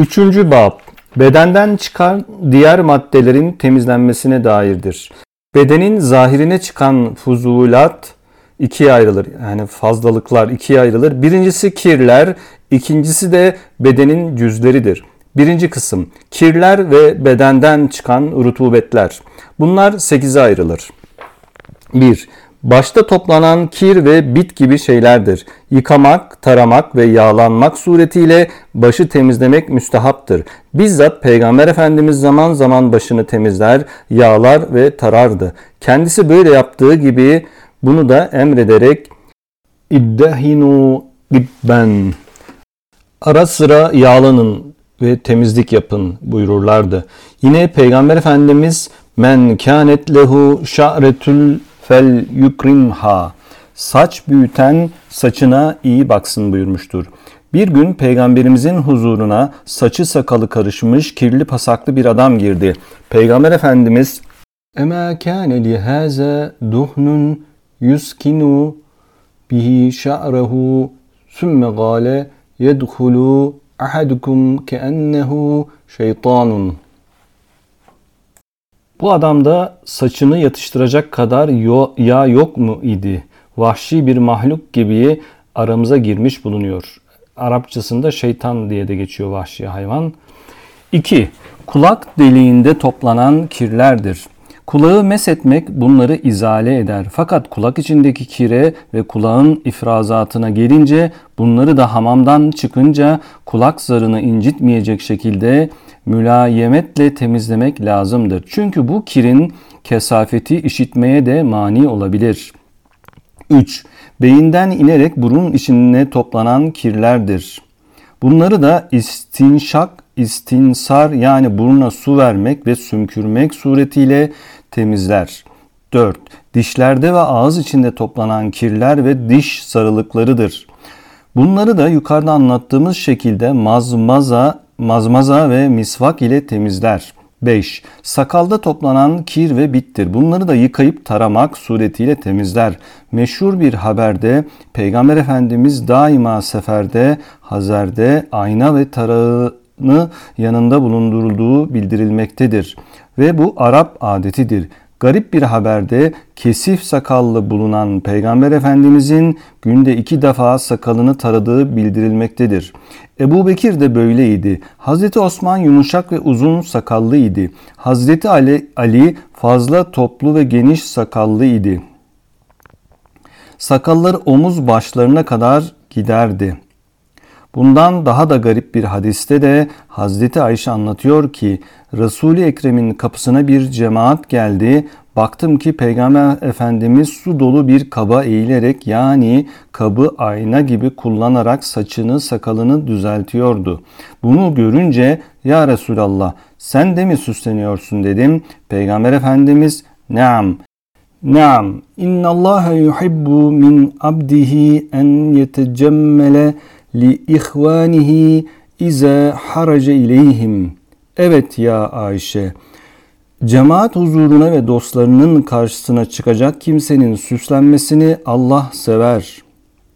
Üçüncü bab bedenden çıkan diğer maddelerin temizlenmesine dairdir. Bedenin zahirine çıkan fuzulat ikiye ayrılır. Yani fazlalıklar ikiye ayrılır. Birincisi kirler, ikincisi de bedenin cüzleridir. Birinci kısım kirler ve bedenden çıkan rutubetler. Bunlar sekize ayrılır. 1. Başta toplanan kir ve bit gibi şeylerdir. Yıkamak, taramak ve yağlanmak suretiyle başı temizlemek müstehaptır. Bizzat Peygamber Efendimiz zaman zaman başını temizler, yağlar ve tarardı. Kendisi böyle yaptığı gibi bunu da emrederek iddehinu gibben ara sıra yağlanın ve temizlik yapın buyururlardı. Yine Peygamber Efendimiz men kânet lehu şa'retül fel yukrimha saç büyüten saçına iyi baksın buyurmuştur. Bir gün peygamberimizin huzuruna saçı sakalı karışmış kirli pasaklı bir adam girdi. Peygamber Efendimiz Ema kâne lihâze duhnun yuskinu bihi şa'rehu sümme gâle yedhulu ahadukum keennehu şeytanun. Bu adamda saçını yatıştıracak kadar yağ yok mu idi? Vahşi bir mahluk gibi aramıza girmiş bulunuyor. Arapçasında şeytan diye de geçiyor vahşi hayvan. 2. Kulak deliğinde toplanan kirlerdir. Kulağı mesetmek bunları izale eder. Fakat kulak içindeki kire ve kulağın ifrazatına gelince bunları da hamamdan çıkınca kulak zarını incitmeyecek şekilde mülayemetle temizlemek lazımdır. Çünkü bu kirin kesafeti işitmeye de mani olabilir. 3. Beyinden inerek burun içine toplanan kirlerdir. Bunları da istinşak, istinsar yani buruna su vermek ve sümkürmek suretiyle temizler. 4. Dişlerde ve ağız içinde toplanan kirler ve diş sarılıklarıdır. Bunları da yukarıda anlattığımız şekilde mazmaza, mazmaza ve misvak ile temizler. 5. Sakalda toplanan kir ve bittir. Bunları da yıkayıp taramak suretiyle temizler. Meşhur bir haberde Peygamber Efendimiz daima seferde, hazerde ayna ve tarağını yanında bulundurulduğu bildirilmektedir. Ve bu Arap adetidir. Garip bir haberde kesif sakallı bulunan Peygamber Efendimizin günde iki defa sakalını taradığı bildirilmektedir. Ebu Bekir de böyleydi. Hazreti Osman yumuşak ve uzun sakallıydı. Hazreti Ali, Ali fazla toplu ve geniş sakallıydı. Sakalları omuz başlarına kadar giderdi. Bundan daha da garip bir hadiste de Hazreti Ayşe anlatıyor ki Resul-i Ekrem'in kapısına bir cemaat geldi. Baktım ki Peygamber Efendimiz su dolu bir kaba eğilerek yani kabı ayna gibi kullanarak saçını sakalını düzeltiyordu. Bunu görünce ya Resulallah sen de mi süsleniyorsun dedim. Peygamber Efendimiz Naam Naam inna Allah yuhibbu min abdihi en yetecemmele li ihvanihi ize harace ileyhim. Evet ya Ayşe, cemaat huzuruna ve dostlarının karşısına çıkacak kimsenin süslenmesini Allah sever.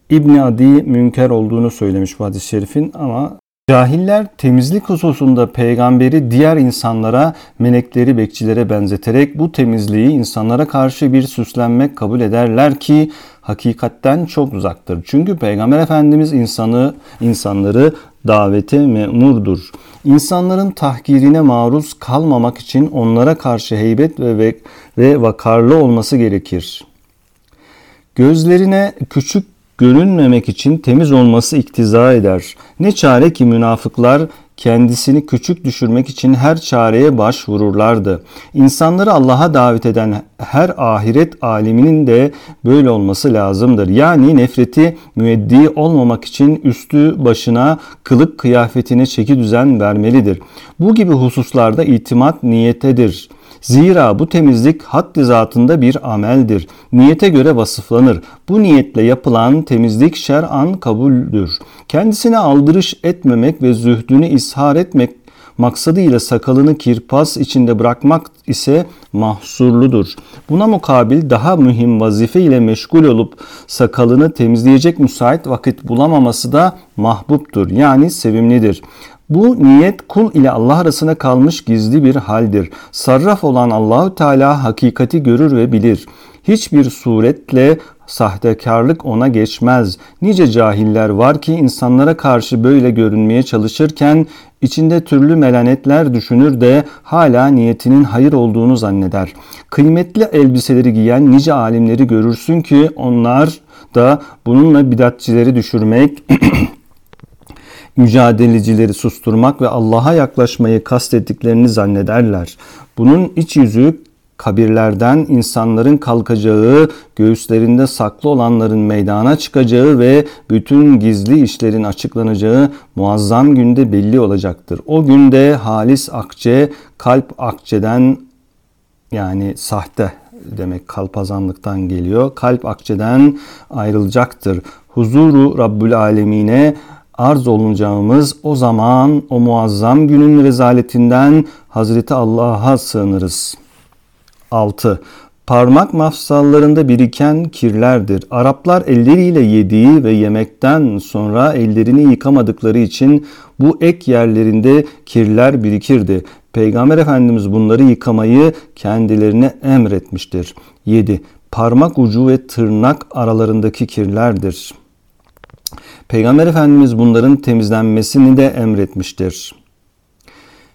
İbn Adi münker olduğunu söylemiş bu hadis-i şerifin ama Cahiller temizlik hususunda peygamberi diğer insanlara, melekleri, bekçilere benzeterek bu temizliği insanlara karşı bir süslenmek kabul ederler ki hakikatten çok uzaktır. Çünkü Peygamber Efendimiz insanı, insanları davete memurdur. İnsanların tahkirine maruz kalmamak için onlara karşı heybet ve, ve vakarlı olması gerekir. Gözlerine küçük görünmemek için temiz olması iktiza eder. Ne çare ki münafıklar kendisini küçük düşürmek için her çareye başvururlardı. İnsanları Allah'a davet eden her ahiret aliminin de böyle olması lazımdır. Yani nefreti müeddi olmamak için üstü başına, kılık kıyafetine çeki düzen vermelidir. Bu gibi hususlarda itimat niyetedir. Zira bu temizlik haddi zatında bir ameldir. Niyete göre vasıflanır. Bu niyetle yapılan temizlik şer'an kabuldür. Kendisine aldırış etmemek ve zühdünü ishar etmek maksadıyla sakalını kirpas içinde bırakmak ise mahsurludur. Buna mukabil daha mühim vazife ile meşgul olup sakalını temizleyecek müsait vakit bulamaması da mahbuptur yani sevimlidir. Bu niyet kul ile Allah arasında kalmış gizli bir haldir. Sarraf olan Allahü Teala hakikati görür ve bilir. Hiçbir suretle sahtekarlık ona geçmez. Nice cahiller var ki insanlara karşı böyle görünmeye çalışırken içinde türlü melanetler düşünür de hala niyetinin hayır olduğunu zanneder. Kıymetli elbiseleri giyen nice alimleri görürsün ki onlar da bununla bidatçileri düşürmek, mücadelecileri susturmak ve Allah'a yaklaşmayı kastettiklerini zannederler. Bunun iç yüzü kabirlerden insanların kalkacağı, göğüslerinde saklı olanların meydana çıkacağı ve bütün gizli işlerin açıklanacağı muazzam günde belli olacaktır. O günde halis akçe, kalp akçeden yani sahte demek kalpazanlıktan geliyor. Kalp akçeden ayrılacaktır. Huzuru Rabbül Alemine arz olunacağımız o zaman o muazzam günün rezaletinden Hazreti Allah'a sığınırız.'' 6. Parmak mafsallarında biriken kirlerdir. Araplar elleriyle yediği ve yemekten sonra ellerini yıkamadıkları için bu ek yerlerinde kirler birikirdi. Peygamber Efendimiz bunları yıkamayı kendilerine emretmiştir. 7. Parmak ucu ve tırnak aralarındaki kirlerdir. Peygamber Efendimiz bunların temizlenmesini de emretmiştir.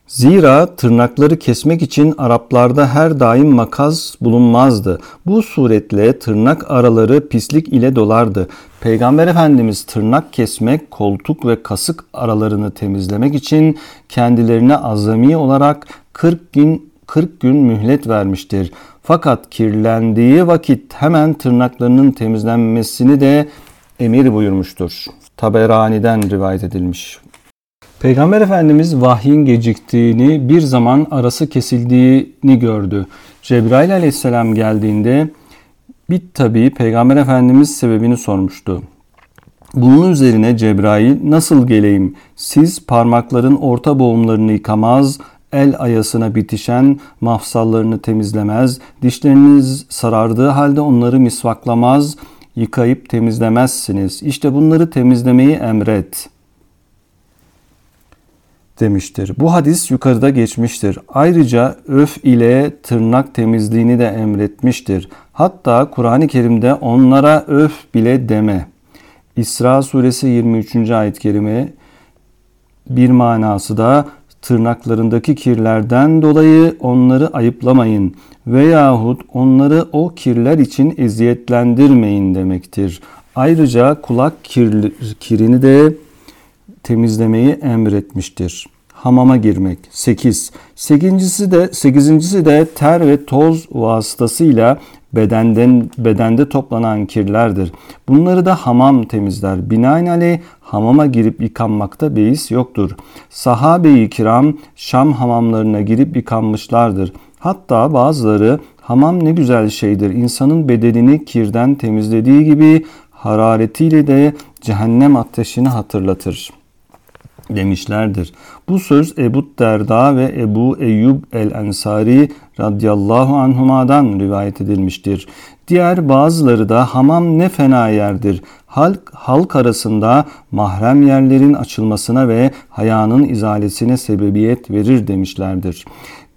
Zira tırnakları kesmek için Araplarda her daim makas bulunmazdı. Bu suretle tırnak araları pislik ile dolardı. Peygamber Efendimiz tırnak kesmek, koltuk ve kasık aralarını temizlemek için kendilerine azami olarak 40 gün 40 gün mühlet vermiştir. Fakat kirlendiği vakit hemen tırnaklarının temizlenmesini de emir buyurmuştur. Taberani'den rivayet edilmiş. Peygamber Efendimiz vahyin geciktiğini, bir zaman arası kesildiğini gördü. Cebrail aleyhisselam geldiğinde bir tabi Peygamber Efendimiz sebebini sormuştu. Bunun üzerine Cebrail nasıl geleyim siz parmakların orta boğumlarını yıkamaz, el ayasına bitişen mafsallarını temizlemez, dişleriniz sarardığı halde onları misvaklamaz, yıkayıp temizlemezsiniz. İşte bunları temizlemeyi emret.'' demiştir. Bu hadis yukarıda geçmiştir. Ayrıca öf ile tırnak temizliğini de emretmiştir. Hatta Kur'an-ı Kerim'de onlara öf bile deme. İsra suresi 23. ayet-i kerime bir manası da tırnaklarındaki kirlerden dolayı onları ayıplamayın veyahut onları o kirler için eziyetlendirmeyin demektir. Ayrıca kulak kir, kirini de temizlemeyi emretmiştir. Hamama girmek. 8. Sekincisi de sekizincisi de ter ve toz vasıtasıyla bedenden bedende toplanan kirlerdir. Bunları da hamam temizler. Binaenaleyh hamama girip yıkanmakta beis yoktur. Sahabe-i kiram Şam hamamlarına girip yıkanmışlardır. Hatta bazıları hamam ne güzel şeydir. İnsanın bedenini kirden temizlediği gibi hararetiyle de cehennem ateşini hatırlatır.'' demişlerdir. Bu söz Ebu Derda ve Ebu Eyyub el-Ensari radıyallahu anhuma'dan rivayet edilmiştir. Diğer bazıları da hamam ne fena yerdir. Halk, halk arasında mahrem yerlerin açılmasına ve hayanın izalesine sebebiyet verir demişlerdir.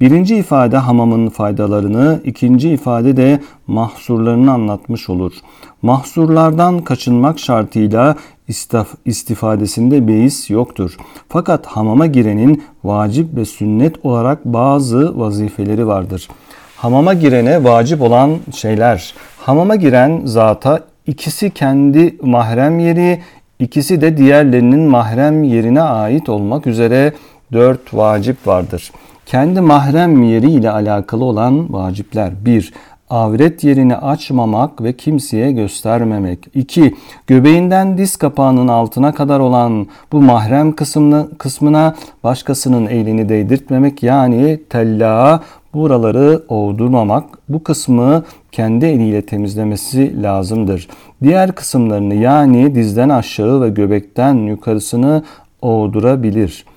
Birinci ifade hamamın faydalarını, ikinci ifade de mahsurlarını anlatmış olur. Mahsurlardan kaçınmak şartıyla istif istifadesinde beis yoktur. Fakat hamama girenin vacip ve sünnet olarak bazı vazifeleri vardır. Hamama girene vacip olan şeyler. Hamama giren zata ikisi kendi mahrem yeri, ikisi de diğerlerinin mahrem yerine ait olmak üzere dört vacip vardır. Kendi mahrem yeri ile alakalı olan vacipler. 1 avret yerini açmamak ve kimseye göstermemek. 2. Göbeğinden diz kapağının altına kadar olan bu mahrem kısmına, kısmına başkasının elini değdirtmemek yani tellağa buraları ovdurmamak. Bu kısmı kendi eliyle temizlemesi lazımdır. Diğer kısımlarını yani dizden aşağı ve göbekten yukarısını ovdurabilir.''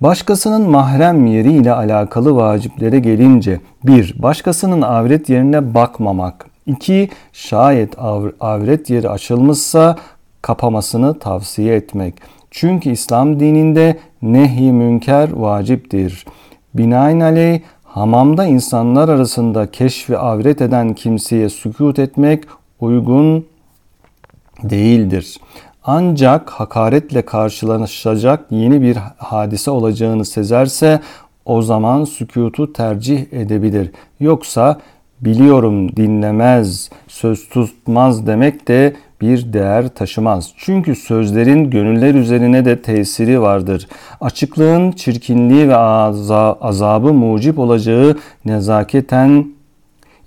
Başkasının mahrem yeri ile alakalı vaciplere gelince 1. Başkasının avret yerine bakmamak. 2. Şayet avret yeri açılmışsa kapamasını tavsiye etmek. Çünkü İslam dininde nehi münker vaciptir. Binaenaleyh hamamda insanlar arasında keşfi avret eden kimseye sükut etmek uygun değildir. Ancak hakaretle karşılaşacak yeni bir hadise olacağını sezerse o zaman sükutu tercih edebilir. Yoksa biliyorum dinlemez, söz tutmaz demek de bir değer taşımaz. Çünkü sözlerin gönüller üzerine de tesiri vardır. Açıklığın çirkinliği ve azabı mucip olacağı nezaketen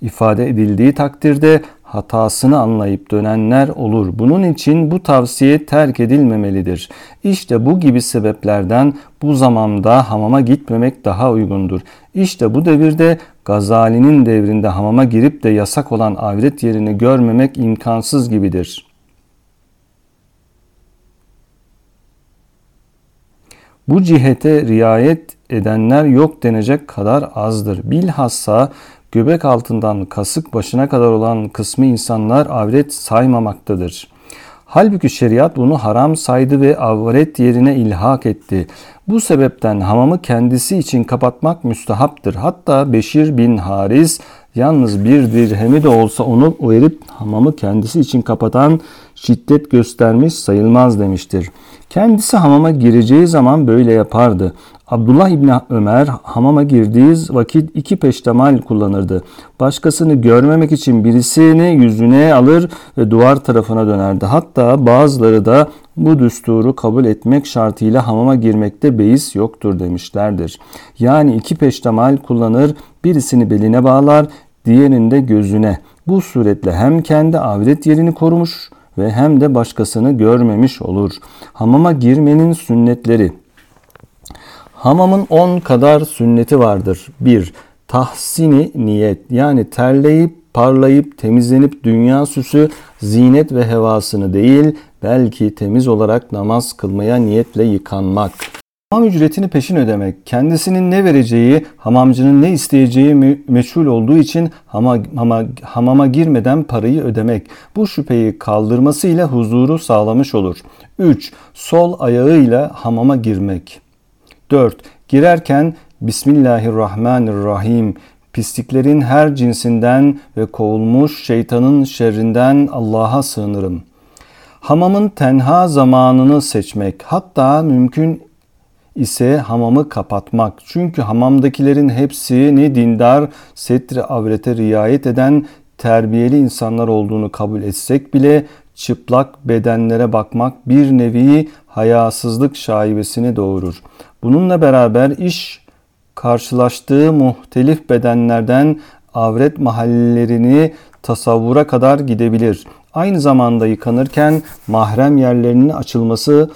ifade edildiği takdirde hatasını anlayıp dönenler olur. Bunun için bu tavsiye terk edilmemelidir. İşte bu gibi sebeplerden bu zamanda hamama gitmemek daha uygundur. İşte bu devirde Gazali'nin devrinde hamama girip de yasak olan avret yerini görmemek imkansız gibidir. Bu cihete riayet edenler yok denecek kadar azdır. Bilhassa göbek altından kasık başına kadar olan kısmı insanlar avret saymamaktadır. Halbuki şeriat bunu haram saydı ve avret yerine ilhak etti. Bu sebepten hamamı kendisi için kapatmak müstehaptır. Hatta Beşir bin Haris yalnız bir dirhemi de olsa onu verip hamamı kendisi için kapatan şiddet göstermiş sayılmaz demiştir. Kendisi hamama gireceği zaman böyle yapardı. Abdullah İbni Ömer hamama girdiği vakit iki peştemal kullanırdı. Başkasını görmemek için birisini yüzüne alır ve duvar tarafına dönerdi. Hatta bazıları da bu düsturu kabul etmek şartıyla hamama girmekte beis yoktur demişlerdir. Yani iki peştemal kullanır, birisini beline bağlar, diğerini de gözüne. Bu suretle hem kendi avret yerini korumuş ve hem de başkasını görmemiş olur. Hamama girmenin sünnetleri Hamamın 10 kadar sünneti vardır. 1. Tahsini niyet yani terleyip parlayıp temizlenip dünya süsü zinet ve hevasını değil belki temiz olarak namaz kılmaya niyetle yıkanmak. Hamam ücretini peşin ödemek, kendisinin ne vereceği, hamamcının ne isteyeceği meçhul olduğu için hama, hama, hamama girmeden parayı ödemek. Bu şüpheyi kaldırmasıyla huzuru sağlamış olur. 3. Sol ayağıyla hamama girmek. 4. Girerken Bismillahirrahmanirrahim pisliklerin her cinsinden ve kovulmuş şeytanın şerrinden Allah'a sığınırım. Hamamın tenha zamanını seçmek hatta mümkün ise hamamı kapatmak. Çünkü hamamdakilerin hepsini dindar, setri avrete riayet eden terbiyeli insanlar olduğunu kabul etsek bile çıplak bedenlere bakmak bir nevi hayasızlık şaibesini doğurur. Bununla beraber iş karşılaştığı muhtelif bedenlerden avret mahallelerini tasavvura kadar gidebilir. Aynı zamanda yıkanırken mahrem yerlerinin açılması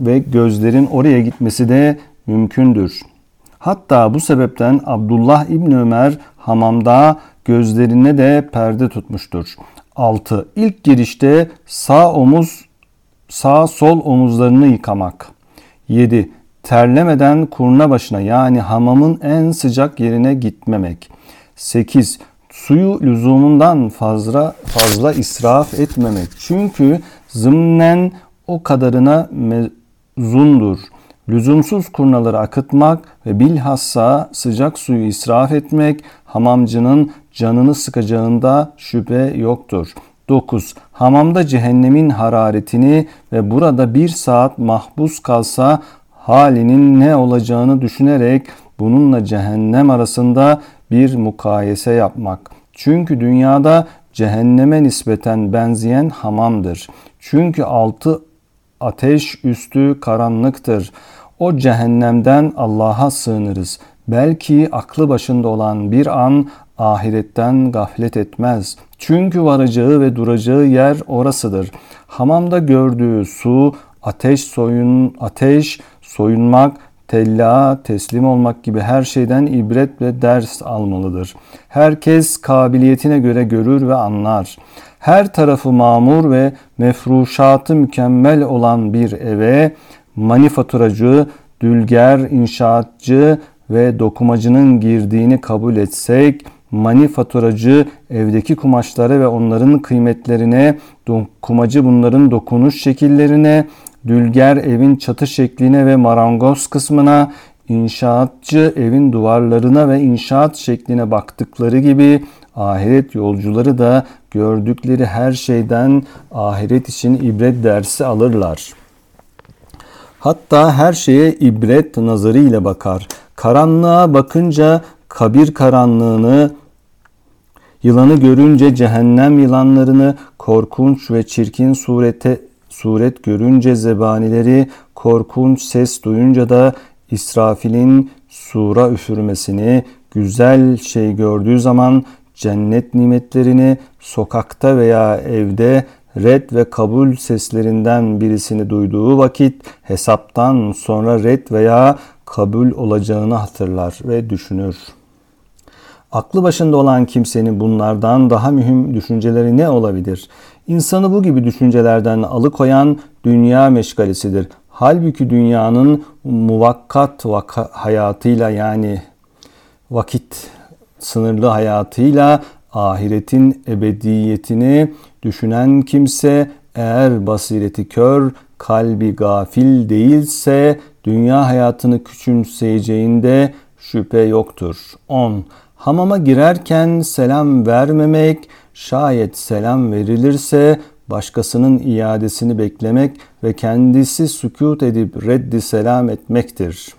ve gözlerin oraya gitmesi de mümkündür. Hatta bu sebepten Abdullah İbni Ömer hamamda gözlerine de perde tutmuştur. 6. İlk girişte sağ omuz sağ sol omuzlarını yıkamak. 7. Terlemeden kurna başına yani hamamın en sıcak yerine gitmemek. 8. Suyu lüzumundan fazla fazla israf etmemek. Çünkü zımnen o kadarına mezundur. Lüzumsuz kurnaları akıtmak ve bilhassa sıcak suyu israf etmek hamamcının canını sıkacağında şüphe yoktur. 9. Hamamda cehennemin hararetini ve burada bir saat mahpus kalsa halinin ne olacağını düşünerek bununla cehennem arasında bir mukayese yapmak. Çünkü dünyada cehenneme nispeten benzeyen hamamdır. Çünkü altı ateş üstü karanlıktır. O cehennemden Allah'a sığınırız. Belki aklı başında olan bir an ahiretten gaflet etmez. Çünkü varacağı ve duracağı yer orasıdır. Hamamda gördüğü su, ateş soyun, ateş, soyunmak, tella, teslim olmak gibi her şeyden ibret ve ders almalıdır. Herkes kabiliyetine göre görür ve anlar. Her tarafı mamur ve mefruşatı mükemmel olan bir eve manifaturacı, dülger, inşaatçı ve dokumacının girdiğini kabul etsek, manifaturacı evdeki kumaşlara ve onların kıymetlerine, dokumacı bunların dokunuş şekillerine, dülger evin çatı şekline ve marangoz kısmına, inşaatçı evin duvarlarına ve inşaat şekline baktıkları gibi ahiret yolcuları da gördükleri her şeyden ahiret için ibret dersi alırlar. Hatta her şeye ibret nazarıyla bakar. Karanlığa bakınca kabir karanlığını, yılanı görünce cehennem yılanlarını, korkunç ve çirkin surete suret görünce zebanileri, korkunç ses duyunca da İsrafil'in sura üfürmesini, güzel şey gördüğü zaman cennet nimetlerini sokakta veya evde red ve kabul seslerinden birisini duyduğu vakit hesaptan sonra red veya kabul olacağını hatırlar ve düşünür. Aklı başında olan kimsenin bunlardan daha mühim düşünceleri ne olabilir? İnsanı bu gibi düşüncelerden alıkoyan dünya meşgalesidir. Halbuki dünyanın muvakkat hayatıyla yani vakit sınırlı hayatıyla ahiretin ebediyetini düşünen kimse eğer basireti kör, kalbi gafil değilse dünya hayatını küçümseyeceğinde şüphe yoktur. 10. Hamama girerken selam vermemek, şayet selam verilirse başkasının iadesini beklemek ve kendisi sükut edip reddi selam etmektir.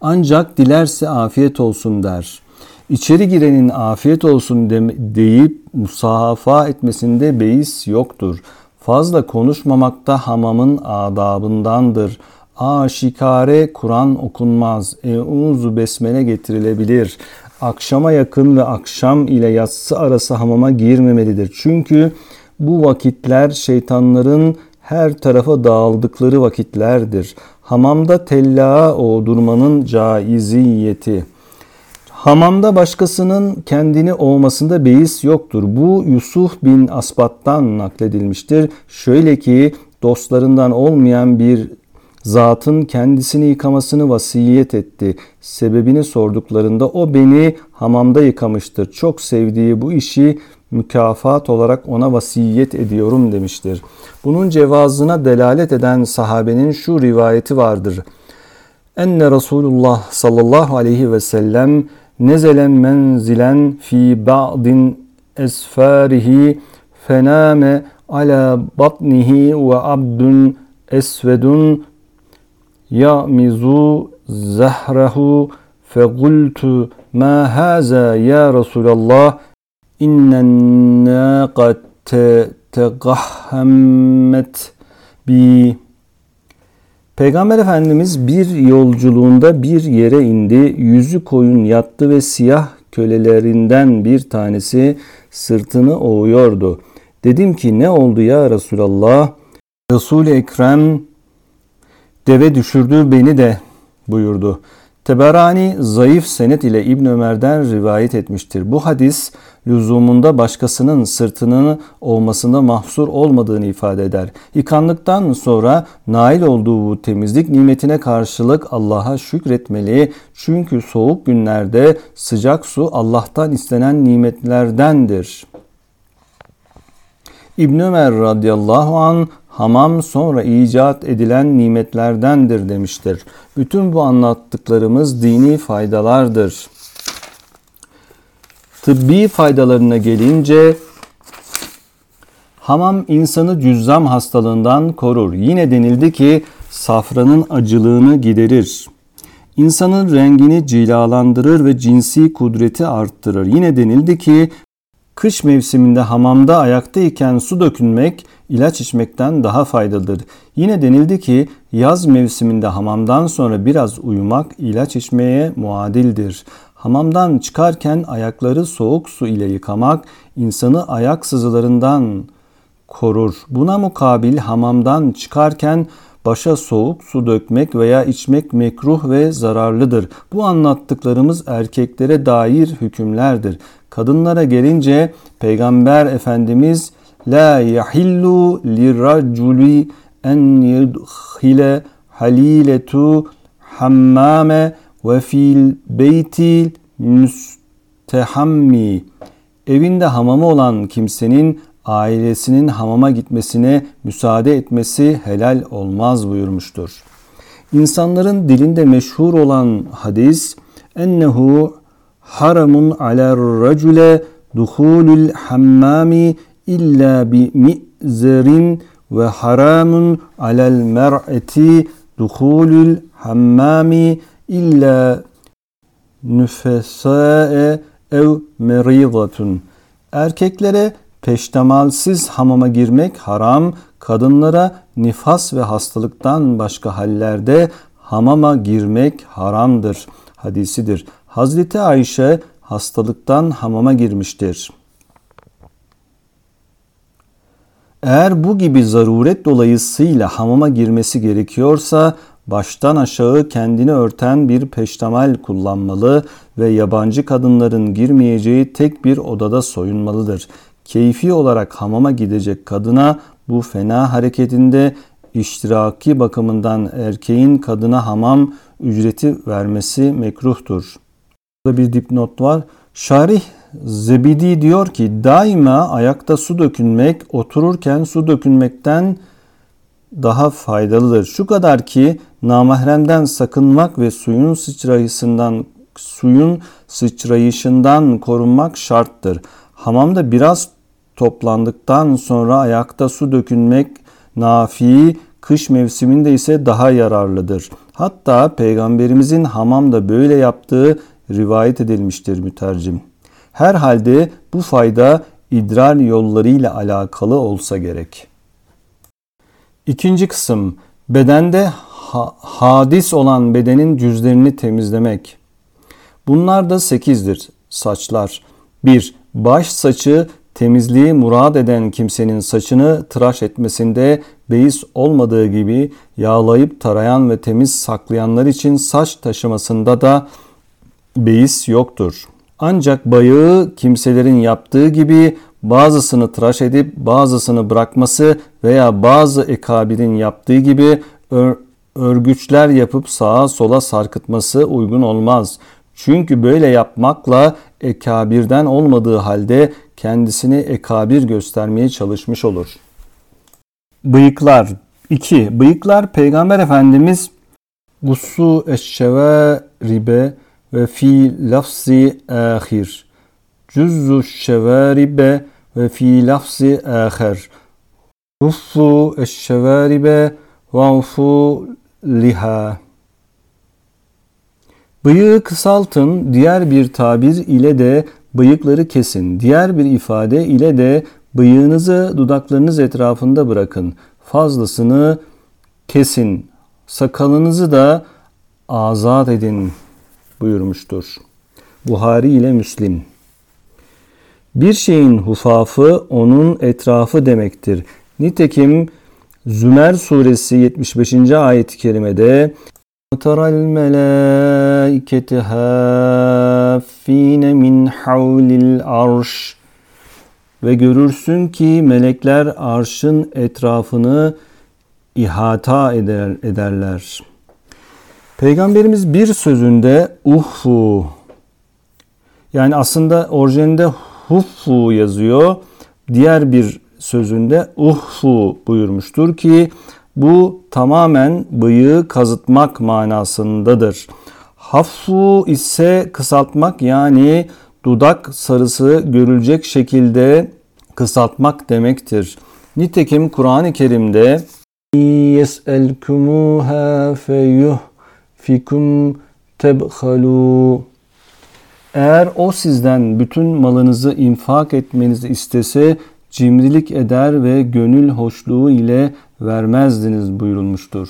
Ancak dilerse afiyet olsun der. İçeri girenin afiyet olsun deyip musahafa etmesinde beis yoktur. Fazla konuşmamakta hamamın adabındandır. Aşikare Kur'an okunmaz. Euzu besmele getirilebilir. Akşama yakın ve akşam ile yatsı arası hamama girmemelidir. Çünkü bu vakitler şeytanların her tarafa dağıldıkları vakitlerdir. Hamamda tellağa oğdurmanın caiziyeti. Hamamda başkasının kendini olmasında beis yoktur. Bu Yusuf bin Asbat'tan nakledilmiştir. Şöyle ki dostlarından olmayan bir zatın kendisini yıkamasını vasiyet etti. Sebebini sorduklarında o beni hamamda yıkamıştır. Çok sevdiği bu işi mükafat olarak ona vasiyet ediyorum demiştir. Bunun cevazına delalet eden sahabenin şu rivayeti vardır. Enne Resulullah sallallahu aleyhi ve sellem nezelen menzilen fi ba'din esfarihi fename ala batnihi ve abdun esvedun ya'mizu zahrahu fegultu ma haza ya Resulallah innen naqat tegahhammet bi Peygamber Efendimiz bir yolculuğunda bir yere indi, yüzü koyun yattı ve siyah kölelerinden bir tanesi sırtını oğuyordu. Dedim ki ne oldu ya Resulallah? Resul-i Ekrem deve düşürdü beni de buyurdu. Teberani zayıf senet ile İbn Ömer'den rivayet etmiştir. Bu hadis lüzumunda başkasının sırtının olmasında mahsur olmadığını ifade eder. Yıkandıktan sonra nail olduğu bu temizlik nimetine karşılık Allah'a şükretmeli. Çünkü soğuk günlerde sıcak su Allah'tan istenen nimetlerdendir. İbn Ömer radıyallahu an hamam sonra icat edilen nimetlerdendir demiştir. Bütün bu anlattıklarımız dini faydalardır. Tıbbi faydalarına gelince hamam insanı cüzzam hastalığından korur. Yine denildi ki safranın acılığını giderir. İnsanın rengini cilalandırır ve cinsi kudreti arttırır. Yine denildi ki kış mevsiminde hamamda ayaktayken su dökünmek ilaç içmekten daha faydalıdır. Yine denildi ki yaz mevsiminde hamamdan sonra biraz uyumak ilaç içmeye muadildir. Hamamdan çıkarken ayakları soğuk su ile yıkamak insanı ayak sızılarından korur. Buna mukabil hamamdan çıkarken başa soğuk su dökmek veya içmek mekruh ve zararlıdır. Bu anlattıklarımız erkeklere dair hükümlerdir. Kadınlara gelince Peygamber Efendimiz La yahillu lirraculi en yedhile haliletu hammame ve fil beytil müstehammi. Evinde hamamı olan kimsenin ailesinin hamama gitmesine müsaade etmesi helal olmaz buyurmuştur. İnsanların dilinde meşhur olan hadis ennehu haramun aler racule duhulul hammami illa bi mi'zerin ve haramun alel mer'eti duhulul hammami illa nüfesa'e ev meridatun. Erkeklere peştemalsiz hamama girmek haram, kadınlara nifas ve hastalıktan başka hallerde hamama girmek haramdır hadisidir. Hazreti Ayşe hastalıktan hamama girmiştir. Eğer bu gibi zaruret dolayısıyla hamama girmesi gerekiyorsa baştan aşağı kendini örten bir peştemal kullanmalı ve yabancı kadınların girmeyeceği tek bir odada soyunmalıdır. Keyfi olarak hamama gidecek kadına bu fena hareketinde iştiraki bakımından erkeğin kadına hamam ücreti vermesi mekruhtur. Burada bir dipnot var. Şarih Zebidi diyor ki daima ayakta su dökünmek otururken su dökünmekten daha faydalıdır. Şu kadar ki namahremden sakınmak ve suyun sıçrayışından suyun sıçrayışından korunmak şarttır. Hamamda biraz toplandıktan sonra ayakta su dökünmek nafi, kış mevsiminde ise daha yararlıdır. Hatta peygamberimizin hamamda böyle yaptığı rivayet edilmiştir mütercim. Herhalde bu fayda idrar yollarıyla alakalı olsa gerek. İkinci kısım bedende ha hadis olan bedenin cüzlerini temizlemek. Bunlar da sekizdir. Saçlar. 1. Baş saçı temizliği murad eden kimsenin saçını tıraş etmesinde beis olmadığı gibi yağlayıp tarayan ve temiz saklayanlar için saç taşımasında da beis yoktur. Ancak bayağı kimselerin yaptığı gibi bazısını tıraş edip bazısını bırakması veya bazı ekabirin yaptığı gibi ör örgüçler yapıp sağa sola sarkıtması uygun olmaz. Çünkü böyle yapmakla ekabirden olmadığı halde kendisini ekabir göstermeye çalışmış olur. Bıyıklar 2. Bıyıklar Peygamber Efendimiz Gussu eşşeve ribe ve fi lafzi ahir. Cüzzu şevaribe ve fi lafzi ahir. Gussu eşşevaribe ve liha. Bıyığı kısaltın, diğer bir tabir ile de bıyıkları kesin. Diğer bir ifade ile de bıyığınızı dudaklarınız etrafında bırakın. Fazlasını kesin. Sakalınızı da azat edin buyurmuştur. Buhari ile Müslim. Bir şeyin hufafı onun etrafı demektir. Nitekim Zümer suresi 75. ayet-i kerimede وَتَرَى الْمَلَائِكَةِ هَافِّينَ مِنْ حَوْلِ الْعَرْشِ Ve görürsün ki melekler arşın etrafını ihata eder, ederler. Peygamberimiz bir sözünde uhfu yani aslında orijinalinde huffu yazıyor. Diğer bir sözünde uhfu buyurmuştur ki bu tamamen bıyığı kazıtmak manasındadır. Haffu ise kısaltmak yani dudak sarısı görülecek şekilde kısaltmak demektir. Nitekim Kur'an-ı Kerim'de yes'elkumuha feyuhfikum tebhalu eğer o sizden bütün malınızı infak etmenizi istese cimrilik eder ve gönül hoşluğu ile vermezdiniz buyurulmuştur.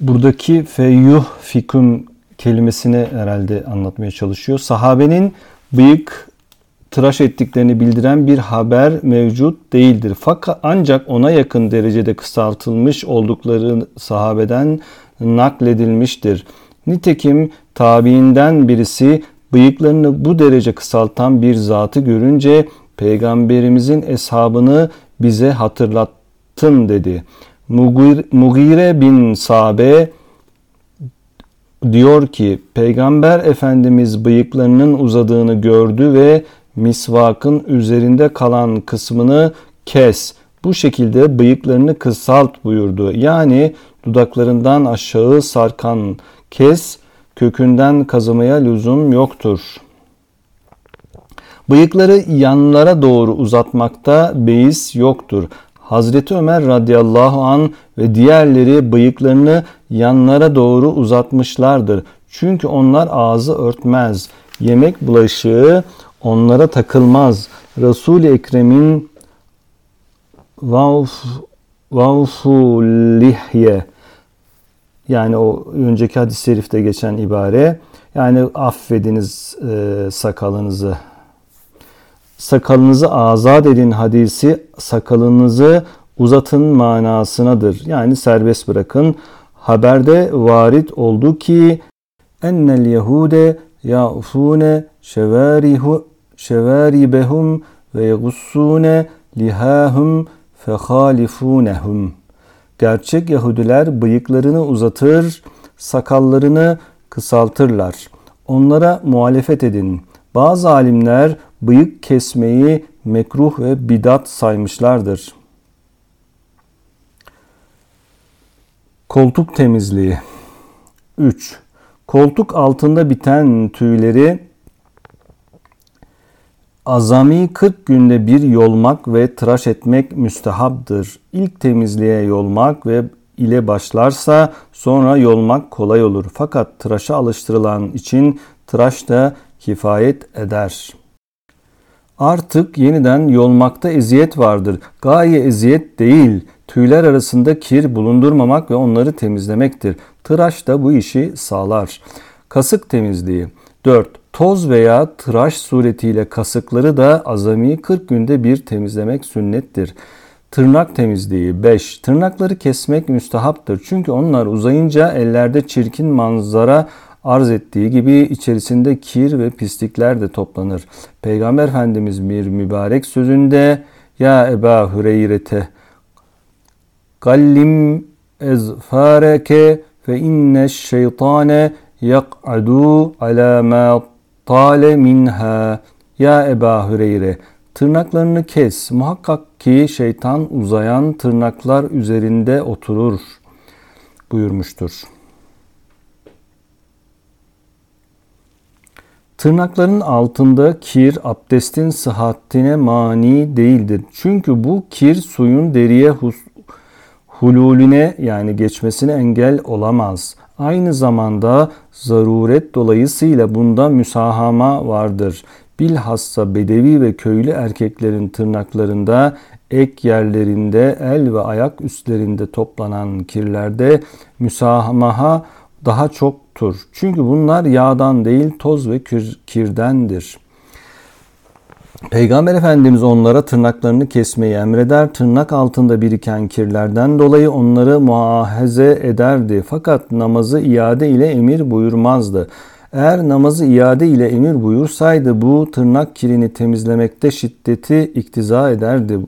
Buradaki feyyuh fiküm kelimesini herhalde anlatmaya çalışıyor. Sahabenin bıyık tıraş ettiklerini bildiren bir haber mevcut değildir. Fakat ancak ona yakın derecede kısaltılmış oldukları sahabeden nakledilmiştir. Nitekim tabiinden birisi bıyıklarını bu derece kısaltan bir zatı görünce peygamberimizin eshabını bize hatırlattın dedi. Mugire bin Sabe diyor ki Peygamber Efendimiz bıyıklarının uzadığını gördü ve misvakın üzerinde kalan kısmını kes. Bu şekilde bıyıklarını kısalt buyurdu. Yani dudaklarından aşağı sarkan kes, kökünden kazımaya lüzum yoktur. Bıyıkları yanlara doğru uzatmakta beis yoktur. Hazreti Ömer radıyallahu an ve diğerleri bıyıklarını yanlara doğru uzatmışlardır. Çünkü onlar ağzı örtmez. Yemek bulaşığı onlara takılmaz. Resul-i Ekrem'in vavfu lihye yani o önceki hadis-i şerifte geçen ibare yani affediniz e, sakalınızı sakalınızı azat edin hadisi sakalınızı uzatın manasınadır. Yani serbest bırakın. Haberde varit oldu ki ennel yehude ya'fune şevarihu şevaribehum ve yegussune lihahum fehalifunehum. Gerçek Yahudiler bıyıklarını uzatır, sakallarını kısaltırlar. Onlara muhalefet edin. Bazı alimler bıyık kesmeyi mekruh ve bidat saymışlardır. Koltuk temizliği 3. Koltuk altında biten tüyleri azami 40 günde bir yolmak ve tıraş etmek müstehaptır. İlk temizliğe yolmak ve ile başlarsa sonra yolmak kolay olur. Fakat tıraşa alıştırılan için tıraş da kifayet eder. Artık yeniden yolmakta eziyet vardır. Gaye eziyet değil, tüyler arasında kir bulundurmamak ve onları temizlemektir. Tıraş da bu işi sağlar. Kasık temizliği 4. Toz veya tıraş suretiyle kasıkları da azami 40 günde bir temizlemek sünnettir. Tırnak temizliği 5. Tırnakları kesmek müstehaptır. Çünkü onlar uzayınca ellerde çirkin manzara arz ettiği gibi içerisinde kir ve pislikler de toplanır. Peygamber Efendimiz bir mübarek sözünde Ya Eba Hüreyrete Gallim ezfareke fe inne şeytane yak'adu ala ma tale minha Ya Eba Hüreyre tırnaklarını kes muhakkak ki şeytan uzayan tırnaklar üzerinde oturur buyurmuştur. Tırnakların altında kir abdestin sıhhatine mani değildir. Çünkü bu kir suyun deriye hululüne yani geçmesine engel olamaz. Aynı zamanda zaruret dolayısıyla bunda müsahama vardır. Bilhassa bedevi ve köylü erkeklerin tırnaklarında, ek yerlerinde, el ve ayak üstlerinde toplanan kirlerde müsahamaha daha çoktur. Çünkü bunlar yağdan değil toz ve kir, kirdendir. Peygamber Efendimiz onlara tırnaklarını kesmeyi emreder. Tırnak altında biriken kirlerden dolayı onları muahaze ederdi. Fakat namazı iade ile emir buyurmazdı. Eğer namazı iade ile emir buyursaydı bu tırnak kirini temizlemekte şiddeti iktiza ederdi.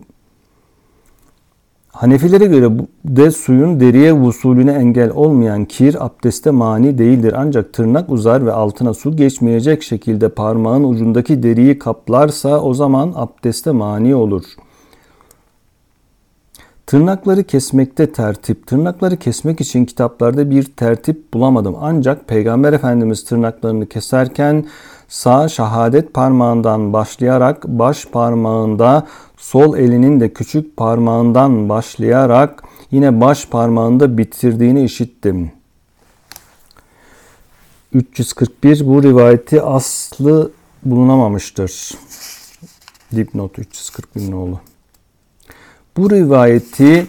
Hanefilere göre de suyun deriye vusulüne engel olmayan kir abdeste mani değildir. Ancak tırnak uzar ve altına su geçmeyecek şekilde parmağın ucundaki deriyi kaplarsa o zaman abdeste mani olur. Tırnakları kesmekte tertip. Tırnakları kesmek için kitaplarda bir tertip bulamadım. Ancak Peygamber Efendimiz tırnaklarını keserken sağ şehadet parmağından başlayarak baş parmağında sol elinin de küçük parmağından başlayarak yine baş parmağında bitirdiğini işittim. 341 bu rivayeti aslı bulunamamıştır. Dipnot 341 nolu. Bu rivayeti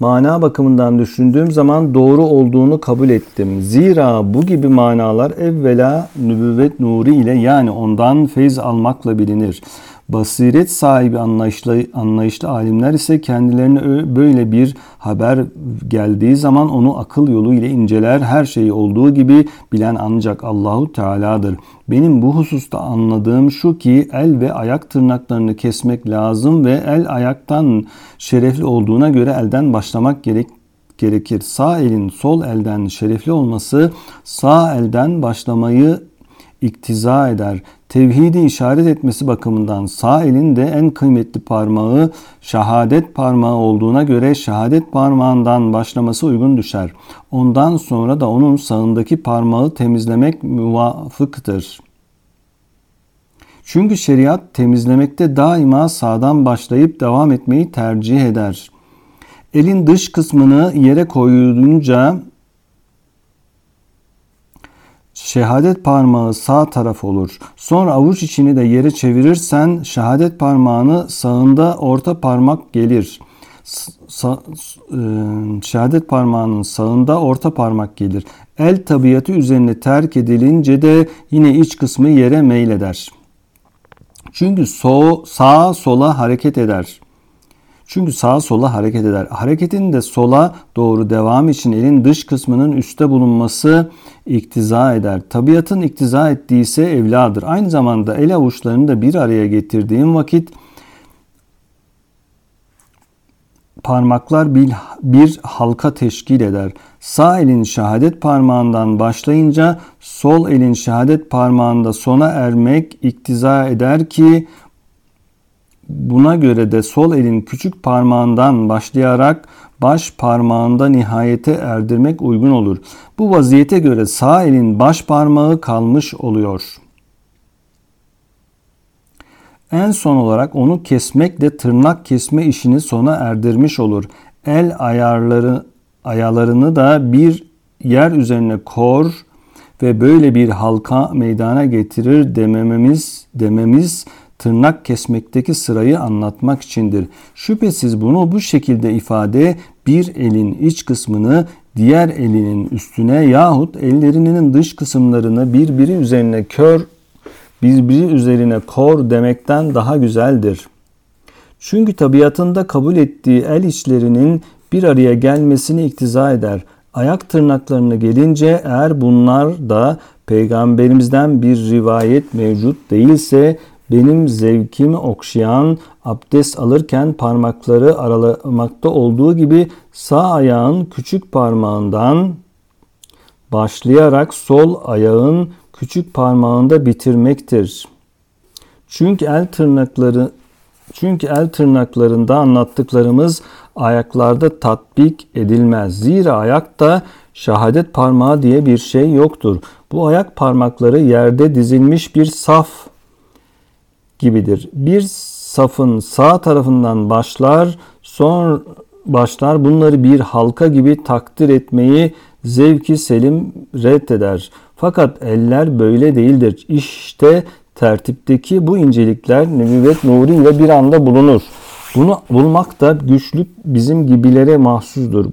mana bakımından düşündüğüm zaman doğru olduğunu kabul ettim. Zira bu gibi manalar evvela nübüvvet nuru ile yani ondan feyz almakla bilinir. Basiret sahibi anlayışlı, anlayışlı alimler ise kendilerine böyle bir haber geldiği zaman onu akıl yolu ile inceler. Her şeyi olduğu gibi bilen ancak Allahu Teala'dır. Benim bu hususta anladığım şu ki el ve ayak tırnaklarını kesmek lazım ve el ayaktan şerefli olduğuna göre elden başlamak gerek gerekir. Sağ elin sol elden şerefli olması sağ elden başlamayı iktiza eder. Tevhidi işaret etmesi bakımından sağ elinde en kıymetli parmağı şehadet parmağı olduğuna göre şehadet parmağından başlaması uygun düşer. Ondan sonra da onun sağındaki parmağı temizlemek muvafıktır. Çünkü şeriat temizlemekte daima sağdan başlayıp devam etmeyi tercih eder. Elin dış kısmını yere koyunca şehadet parmağı sağ taraf olur. Sonra avuç içini de yere çevirirsen şehadet parmağını sağında orta parmak gelir. Sa e, şehadet parmağının sağında orta parmak gelir. El tabiatı üzerine terk edilince de yine iç kısmı yere meyleder. Çünkü so sağa sola hareket eder. Çünkü sağa sola hareket eder. Hareketin de sola doğru devam için elin dış kısmının üstte bulunması iktiza eder. Tabiatın iktiza ettiği ise evladır. Aynı zamanda el avuçlarını da bir araya getirdiğim vakit parmaklar bir, bir halka teşkil eder. Sağ elin şehadet parmağından başlayınca sol elin şehadet parmağında sona ermek iktiza eder ki Buna göre de sol elin küçük parmağından başlayarak baş parmağında nihayete erdirmek uygun olur. Bu vaziyete göre sağ elin baş parmağı kalmış oluyor. En son olarak onu kesmek de tırnak kesme işini sona erdirmiş olur. El ayarları ayalarını da bir yer üzerine kor ve böyle bir halka meydana getirir demememiz dememiz tırnak kesmekteki sırayı anlatmak içindir. Şüphesiz bunu bu şekilde ifade bir elin iç kısmını diğer elinin üstüne yahut ellerinin dış kısımlarını birbiri üzerine kör, birbiri üzerine kor demekten daha güzeldir. Çünkü tabiatında kabul ettiği el içlerinin bir araya gelmesini iktiza eder. Ayak tırnaklarını gelince eğer bunlar da peygamberimizden bir rivayet mevcut değilse benim zevkimi okşayan abdest alırken parmakları aralamakta olduğu gibi sağ ayağın küçük parmağından başlayarak sol ayağın küçük parmağında bitirmektir. Çünkü el tırnakları çünkü el tırnaklarında anlattıklarımız ayaklarda tatbik edilmez. Zira ayakta şehadet parmağı diye bir şey yoktur. Bu ayak parmakları yerde dizilmiş bir saf gibidir. Bir safın sağ tarafından başlar, son başlar bunları bir halka gibi takdir etmeyi zevki selim reddeder. Fakat eller böyle değildir. İşte tertipteki bu incelikler nübüvvet nuruyla bir anda bulunur. Bunu bulmak da güçlük bizim gibilere mahsustur.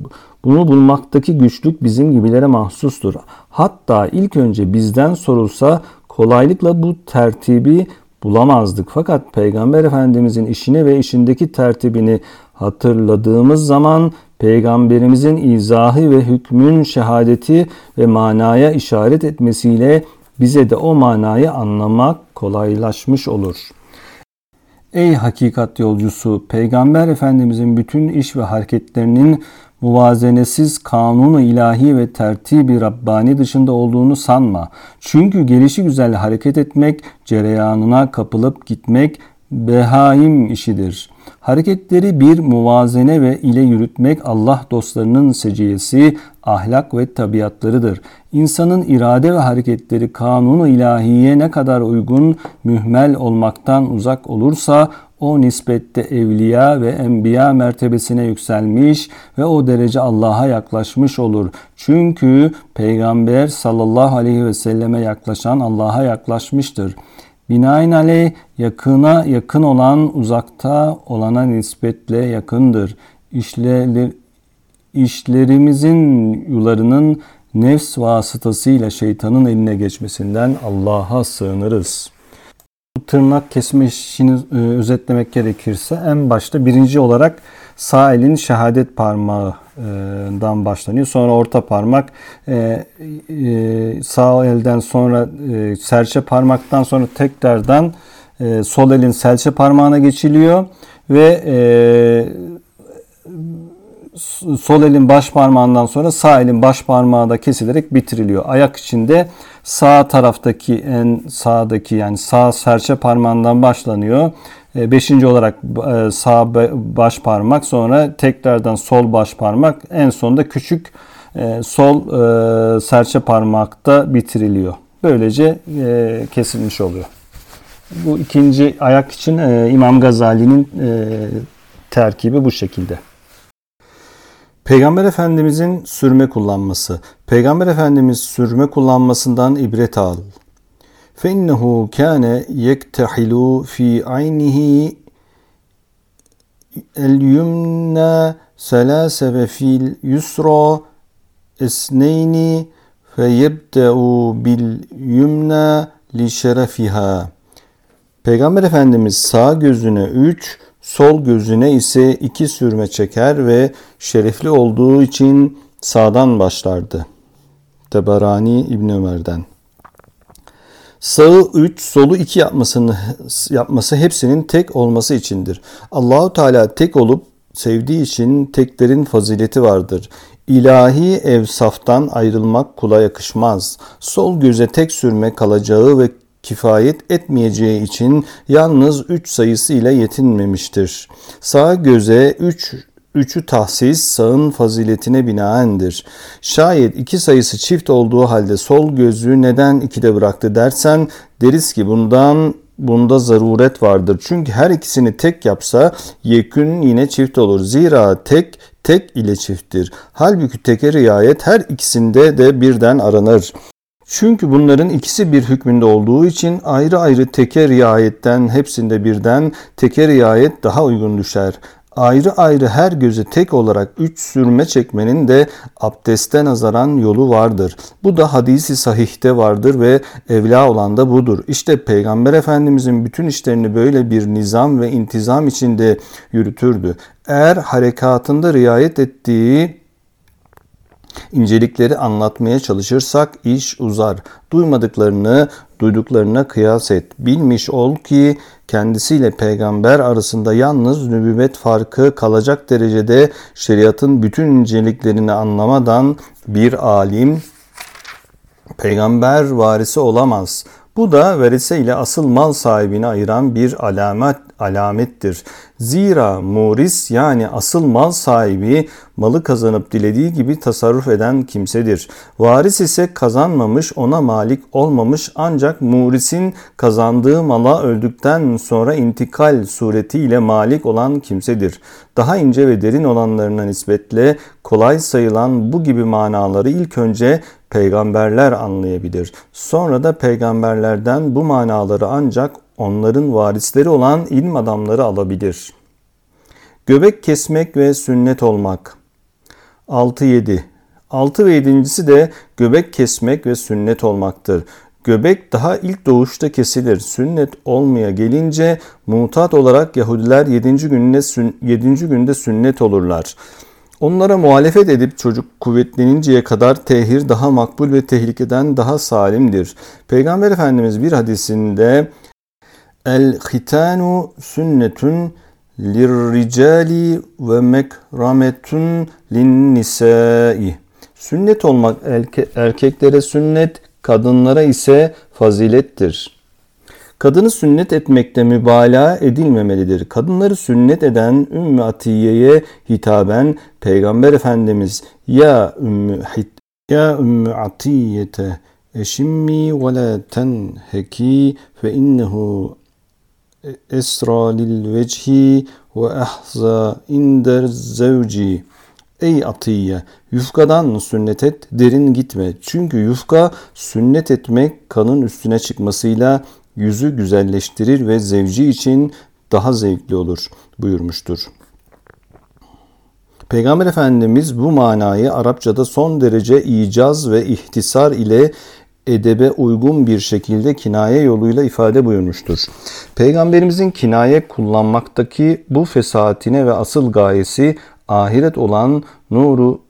Bunu bulmaktaki güçlük bizim gibilere mahsustur. Hatta ilk önce bizden sorulsa kolaylıkla bu tertibi bulamazdık. Fakat Peygamber Efendimizin işini ve işindeki tertibini hatırladığımız zaman Peygamberimizin izahı ve hükmün şehadeti ve manaya işaret etmesiyle bize de o manayı anlamak kolaylaşmış olur. Ey hakikat yolcusu! Peygamber Efendimizin bütün iş ve hareketlerinin muvazenesiz kanunu ilahi ve tertibi Rabbani dışında olduğunu sanma. Çünkü gelişi güzel hareket etmek, cereyanına kapılıp gitmek behaim işidir. Hareketleri bir muvazene ve ile yürütmek Allah dostlarının seciyesi, ahlak ve tabiatlarıdır. İnsanın irade ve hareketleri kanunu ilahiye ne kadar uygun, mühmel olmaktan uzak olursa o nispette evliya ve enbiya mertebesine yükselmiş ve o derece Allah'a yaklaşmış olur. Çünkü Peygamber sallallahu aleyhi ve selleme yaklaşan Allah'a yaklaşmıştır. Binaenaleyh yakına yakın olan uzakta olana nispetle yakındır. İşler, işlerimizin yularının nefs vasıtasıyla şeytanın eline geçmesinden Allah'a sığınırız. Tırnak kesme işini e, özetlemek gerekirse en başta birinci olarak sağ elin şehadet parmağından başlanıyor. Sonra orta parmak e, e, sağ elden sonra serçe parmaktan sonra tekrardan sol elin serçe parmağına geçiliyor ve sol elin baş parmağından sonra sağ elin baş parmağı da kesilerek bitiriliyor. Ayak içinde sağ taraftaki en sağdaki yani sağ serçe parmağından başlanıyor. E, beşinci olarak e, sağ baş parmak sonra tekrardan sol baş parmak en sonunda küçük e, sol serçe parmakta bitiriliyor. Böylece kesilmiş oluyor. Bu ikinci ayak için İmam Gazali'nin terkibi bu şekilde. Peygamber Efendimizin sürme kullanması. Peygamber Efendimiz sürme kullanmasından ibret al. فإنه كان يكتحل في عينه اليمنى ثلاث وفي اليسرى اثنين فيبدأ باليمنى لشرفها Peygamber Efendimiz sağ gözüne 3, sol gözüne ise 2 sürme çeker ve şerefli olduğu için sağdan başlardı. Tebarani İbn Ömer'den. Sağı 3, solu 2 yapmasını yapması hepsinin tek olması içindir. Allahu Teala tek olup sevdiği için teklerin fazileti vardır. İlahi evsaftan ayrılmak kula yakışmaz. Sol göze tek sürme kalacağı ve kifayet etmeyeceği için yalnız 3 sayısı ile yetinmemiştir. Sağ göze 3 üçü tahsis sağın faziletine binaendir. Şayet iki sayısı çift olduğu halde sol gözü neden ikide bıraktı dersen deriz ki bundan bunda zaruret vardır. Çünkü her ikisini tek yapsa yekün yine çift olur. Zira tek tek ile çifttir. Halbuki teke riayet her ikisinde de birden aranır. Çünkü bunların ikisi bir hükmünde olduğu için ayrı ayrı teke riayetten hepsinde birden teke riayet daha uygun düşer ayrı ayrı her göze tek olarak üç sürme çekmenin de abdeste nazaran yolu vardır. Bu da hadisi sahihte vardır ve evla olan da budur. İşte Peygamber Efendimizin bütün işlerini böyle bir nizam ve intizam içinde yürütürdü. Eğer harekatında riayet ettiği incelikleri anlatmaya çalışırsak iş uzar. Duymadıklarını duyduklarına kıyas et. Bilmiş ol ki kendisiyle peygamber arasında yalnız nübüvvet farkı kalacak derecede şeriatın bütün inceliklerini anlamadan bir alim peygamber varisi olamaz. Bu da verise ile asıl mal sahibini ayıran bir alamet alamettir. Zira muris yani asıl mal sahibi malı kazanıp dilediği gibi tasarruf eden kimsedir. Varis ise kazanmamış, ona malik olmamış ancak murisin kazandığı mala öldükten sonra intikal suretiyle malik olan kimsedir. Daha ince ve derin olanlarına nispetle kolay sayılan bu gibi manaları ilk önce peygamberler anlayabilir. Sonra da peygamberlerden bu manaları ancak onların varisleri olan ilim adamları alabilir. Göbek kesmek ve sünnet olmak. 6-7 6 ve 7.si de göbek kesmek ve sünnet olmaktır. Göbek daha ilk doğuşta kesilir. Sünnet olmaya gelince mutat olarak Yahudiler 7. günde 7. günde sünnet olurlar. Onlara muhalefet edip çocuk kuvvetleninceye kadar tehir daha makbul ve tehlikeden daha salimdir. Peygamber Efendimiz bir hadisinde El hitanu sünnetun lirricali ve mekrametun linnisai. Sünnet olmak erkeklere sünnet, kadınlara ise fazilettir. Kadını sünnet etmekte mübalağa edilmemelidir. Kadınları sünnet eden Ümmü Atiye'ye hitaben Peygamber Efendimiz ya Ümmü Hit ya Ümmü Atiyete eşimmi ve la tenheki fe innehu esra lil vecihi ve ahza inder zevci. Ey Atiye, yufkadan sünnet et, derin gitme. Çünkü yufka sünnet etmek kanın üstüne çıkmasıyla yüzü güzelleştirir ve zevci için daha zevkli olur buyurmuştur. Peygamber Efendimiz bu manayı Arapçada son derece icaz ve ihtisar ile edebe uygun bir şekilde kinaye yoluyla ifade buyurmuştur. Peygamberimizin kinaye kullanmaktaki bu fesatine ve asıl gayesi ahiret olan nuru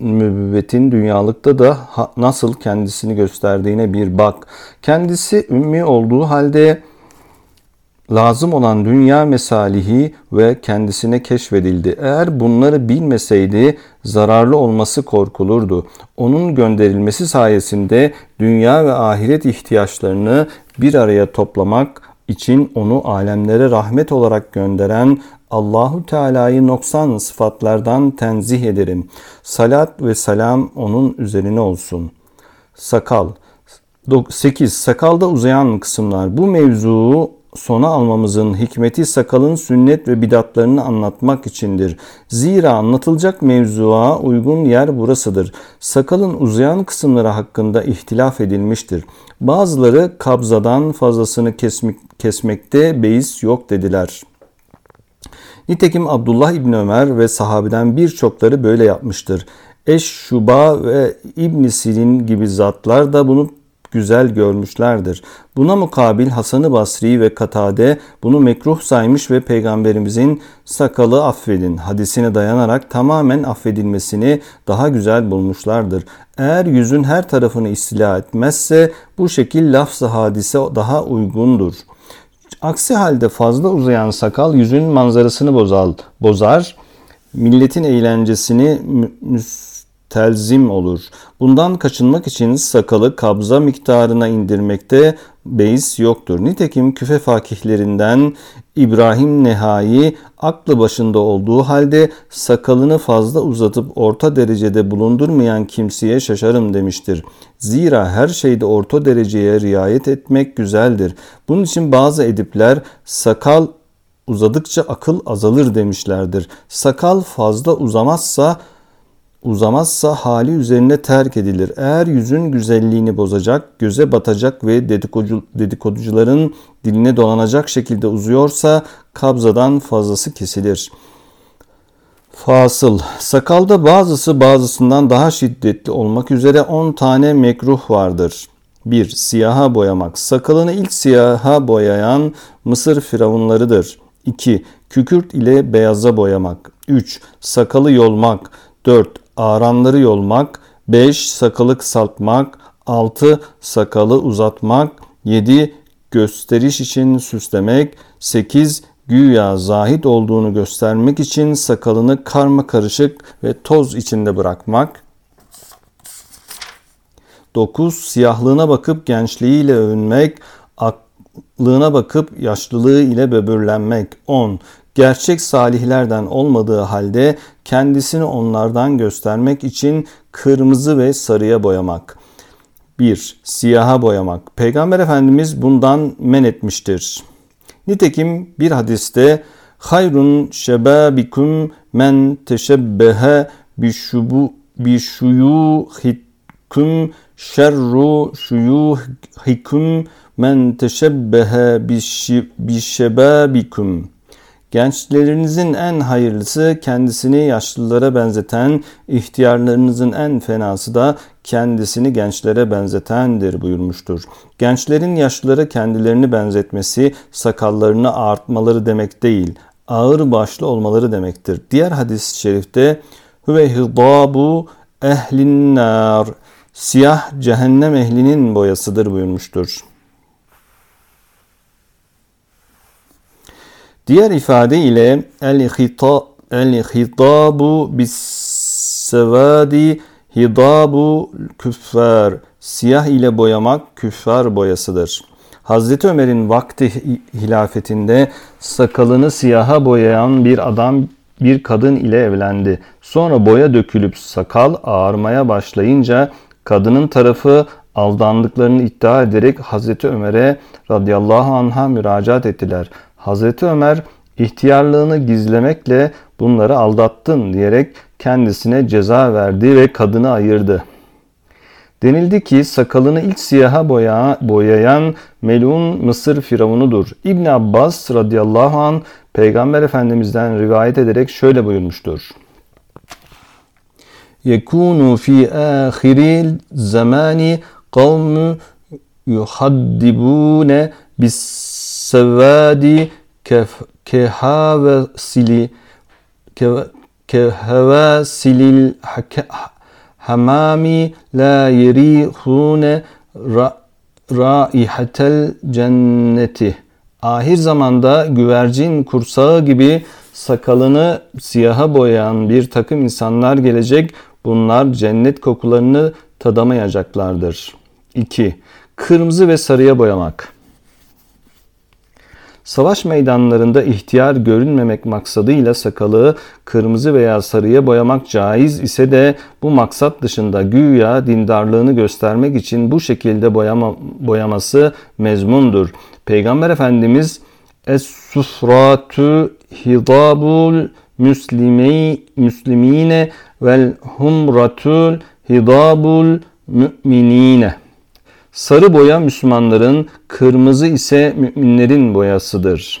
mübbetin dünyalıkta da nasıl kendisini gösterdiğine bir bak. Kendisi ümmi olduğu halde lazım olan dünya mesalihi ve kendisine keşfedildi. Eğer bunları bilmeseydi zararlı olması korkulurdu. Onun gönderilmesi sayesinde dünya ve ahiret ihtiyaçlarını bir araya toplamak için onu alemlere rahmet olarak gönderen Allahu Teala'yı noksan sıfatlardan tenzih ederim. Salat ve selam onun üzerine olsun. Sakal 8. Sakalda uzayan kısımlar. Bu mevzuu sona almamızın hikmeti sakalın sünnet ve bidatlarını anlatmak içindir. Zira anlatılacak mevzuğa uygun yer burasıdır. Sakalın uzayan kısımları hakkında ihtilaf edilmiştir. Bazıları kabzadan fazlasını kesmek, kesmekte beis yok dediler. Nitekim Abdullah İbni Ömer ve sahabeden birçokları böyle yapmıştır. Eş Şuba ve İbn Sirin gibi zatlar da bunu güzel görmüşlerdir. Buna mukabil Hasan-ı Basri ve Katade bunu mekruh saymış ve peygamberimizin sakalı affedin hadisine dayanarak tamamen affedilmesini daha güzel bulmuşlardır. Eğer yüzün her tarafını istila etmezse bu şekil lafz-ı hadise daha uygundur. Aksi halde fazla uzayan sakal yüzün manzarasını bozal, bozar, milletin eğlencesini müs telzim olur. Bundan kaçınmak için sakalı kabza miktarına indirmekte beis yoktur. Nitekim küfe fakihlerinden İbrahim Nehai aklı başında olduğu halde sakalını fazla uzatıp orta derecede bulundurmayan kimseye şaşarım demiştir. Zira her şeyde orta dereceye riayet etmek güzeldir. Bunun için bazı edipler sakal uzadıkça akıl azalır demişlerdir. Sakal fazla uzamazsa uzamazsa hali üzerine terk edilir. Eğer yüzün güzelliğini bozacak, göze batacak ve dedikodu, dedikoducuların diline dolanacak şekilde uzuyorsa kabzadan fazlası kesilir. Fasıl. Sakalda bazısı bazısından daha şiddetli olmak üzere 10 tane mekruh vardır. 1. Siyaha boyamak. Sakalını ilk siyaha boyayan Mısır firavunlarıdır. 2. Kükürt ile beyaza boyamak. 3. Sakalı yolmak. 4 ağranları yolmak, 5 sakalı kısaltmak, 6 sakalı uzatmak, 7 gösteriş için süslemek, 8 güya zahit olduğunu göstermek için sakalını karma karışık ve toz içinde bırakmak. 9. Siyahlığına bakıp gençliğiyle övünmek, aklına bakıp yaşlılığı ile böbürlenmek. 10 gerçek salihlerden olmadığı halde kendisini onlardan göstermek için kırmızı ve sarıya boyamak. 1. Siyaha boyamak. Peygamber Efendimiz bundan men etmiştir. Nitekim bir hadiste hayrun şebabikum men teşebbehe bişubu bişuyuhikum şerru şuyuhikum men teşebbehe bişebabikum. Gençlerinizin en hayırlısı kendisini yaşlılara benzeten, ihtiyarlarınızın en fenası da kendisini gençlere benzetendir buyurmuştur. Gençlerin yaşlılara kendilerini benzetmesi sakallarını artmaları demek değil, ağır başlı olmaları demektir. Diğer hadis-i şerifte Hüve hidabu ehlin nar siyah cehennem ehlinin boyasıdır buyurmuştur. Diğer ifade ile el-hitabu bis-sevadi hidabu küffar. Siyah ile boyamak küffar boyasıdır. Hazreti Ömer'in vakti hilafetinde sakalını siyaha boyayan bir adam bir kadın ile evlendi. Sonra boya dökülüp sakal ağarmaya başlayınca kadının tarafı aldandıklarını iddia ederek Hazreti Ömer'e radıyallahu anh'a müracaat ettiler. Hazreti Ömer ihtiyarlığını gizlemekle bunları aldattın diyerek kendisine ceza verdi ve kadını ayırdı. Denildi ki sakalını ilk siyaha boya, boyayan melun Mısır firavunudur. İbn Abbas radıyallahu an Peygamber Efendimiz'den rivayet ederek şöyle buyurmuştur. Yekunu fi ahiril zamani kavmu yuhaddibune bis sevadi kehevesili kehevesilil hamami la yerihune raihatel cenneti Ahir zamanda güvercin kursağı gibi sakalını siyaha boyayan bir takım insanlar gelecek. Bunlar cennet kokularını tadamayacaklardır. 2. Kırmızı ve sarıya boyamak. Savaş meydanlarında ihtiyar görünmemek maksadıyla sakalı kırmızı veya sarıya boyamak caiz ise de bu maksat dışında güya dindarlığını göstermek için bu şekilde boyama, boyaması mezmundur. Peygamber Efendimiz Es-sufratu hidabul müslimi, müslimine vel humratul hidabul müminine Sarı boya Müslümanların, kırmızı ise müminlerin boyasıdır.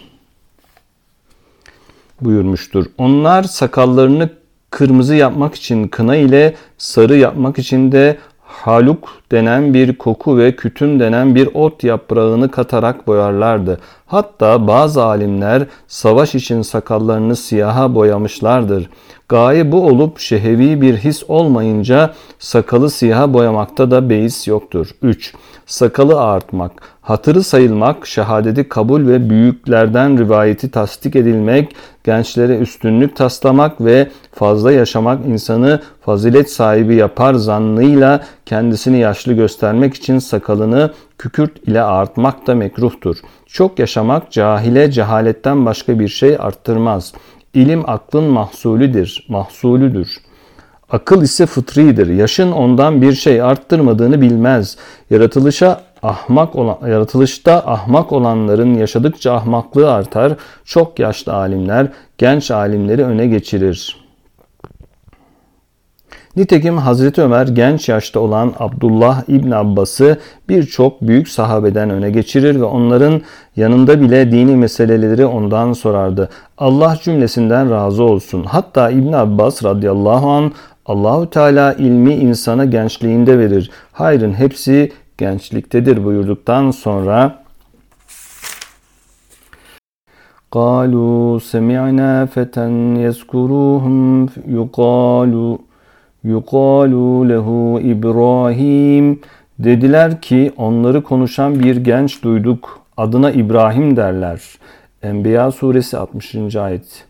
Buyurmuştur. Onlar sakallarını kırmızı yapmak için kına ile sarı yapmak için de haluk denen bir koku ve kütüm denen bir ot yaprağını katarak boyarlardı. Hatta bazı alimler savaş için sakallarını siyaha boyamışlardır. Gaye bu olup şehevi bir his olmayınca sakalı siyaha boyamakta da beis yoktur. 3. Sakalı ağartmak, hatırı sayılmak, şehadeti kabul ve büyüklerden rivayeti tasdik edilmek, gençlere üstünlük taslamak ve fazla yaşamak insanı fazilet sahibi yapar zannıyla kendisini yaşlı göstermek için sakalını kükürt ile artmak da mekruhtur. Çok yaşamak cahile cehaletten başka bir şey arttırmaz. İlim aklın mahsulüdür, mahsulüdür. Akıl ise fıtridir. Yaşın ondan bir şey arttırmadığını bilmez. Yaratılışa ahmak olan, yaratılışta ahmak olanların yaşadıkça ahmaklığı artar. Çok yaşlı alimler genç alimleri öne geçirir.'' Nitekim Hazreti Ömer genç yaşta olan Abdullah İbn Abbas'ı birçok büyük sahabeden öne geçirir ve onların yanında bile dini meseleleri ondan sorardı. Allah cümlesinden razı olsun. Hatta İbn Abbas radıyallahu an Allahu Teala ilmi insana gençliğinde verir. Hayrın hepsi gençliktedir buyurduktan sonra قالوا سمعنا فتى يذكرهم يقال yuqalu lehu İbrahim dediler ki onları konuşan bir genç duyduk. Adına İbrahim derler. Enbiya suresi 60. ayet.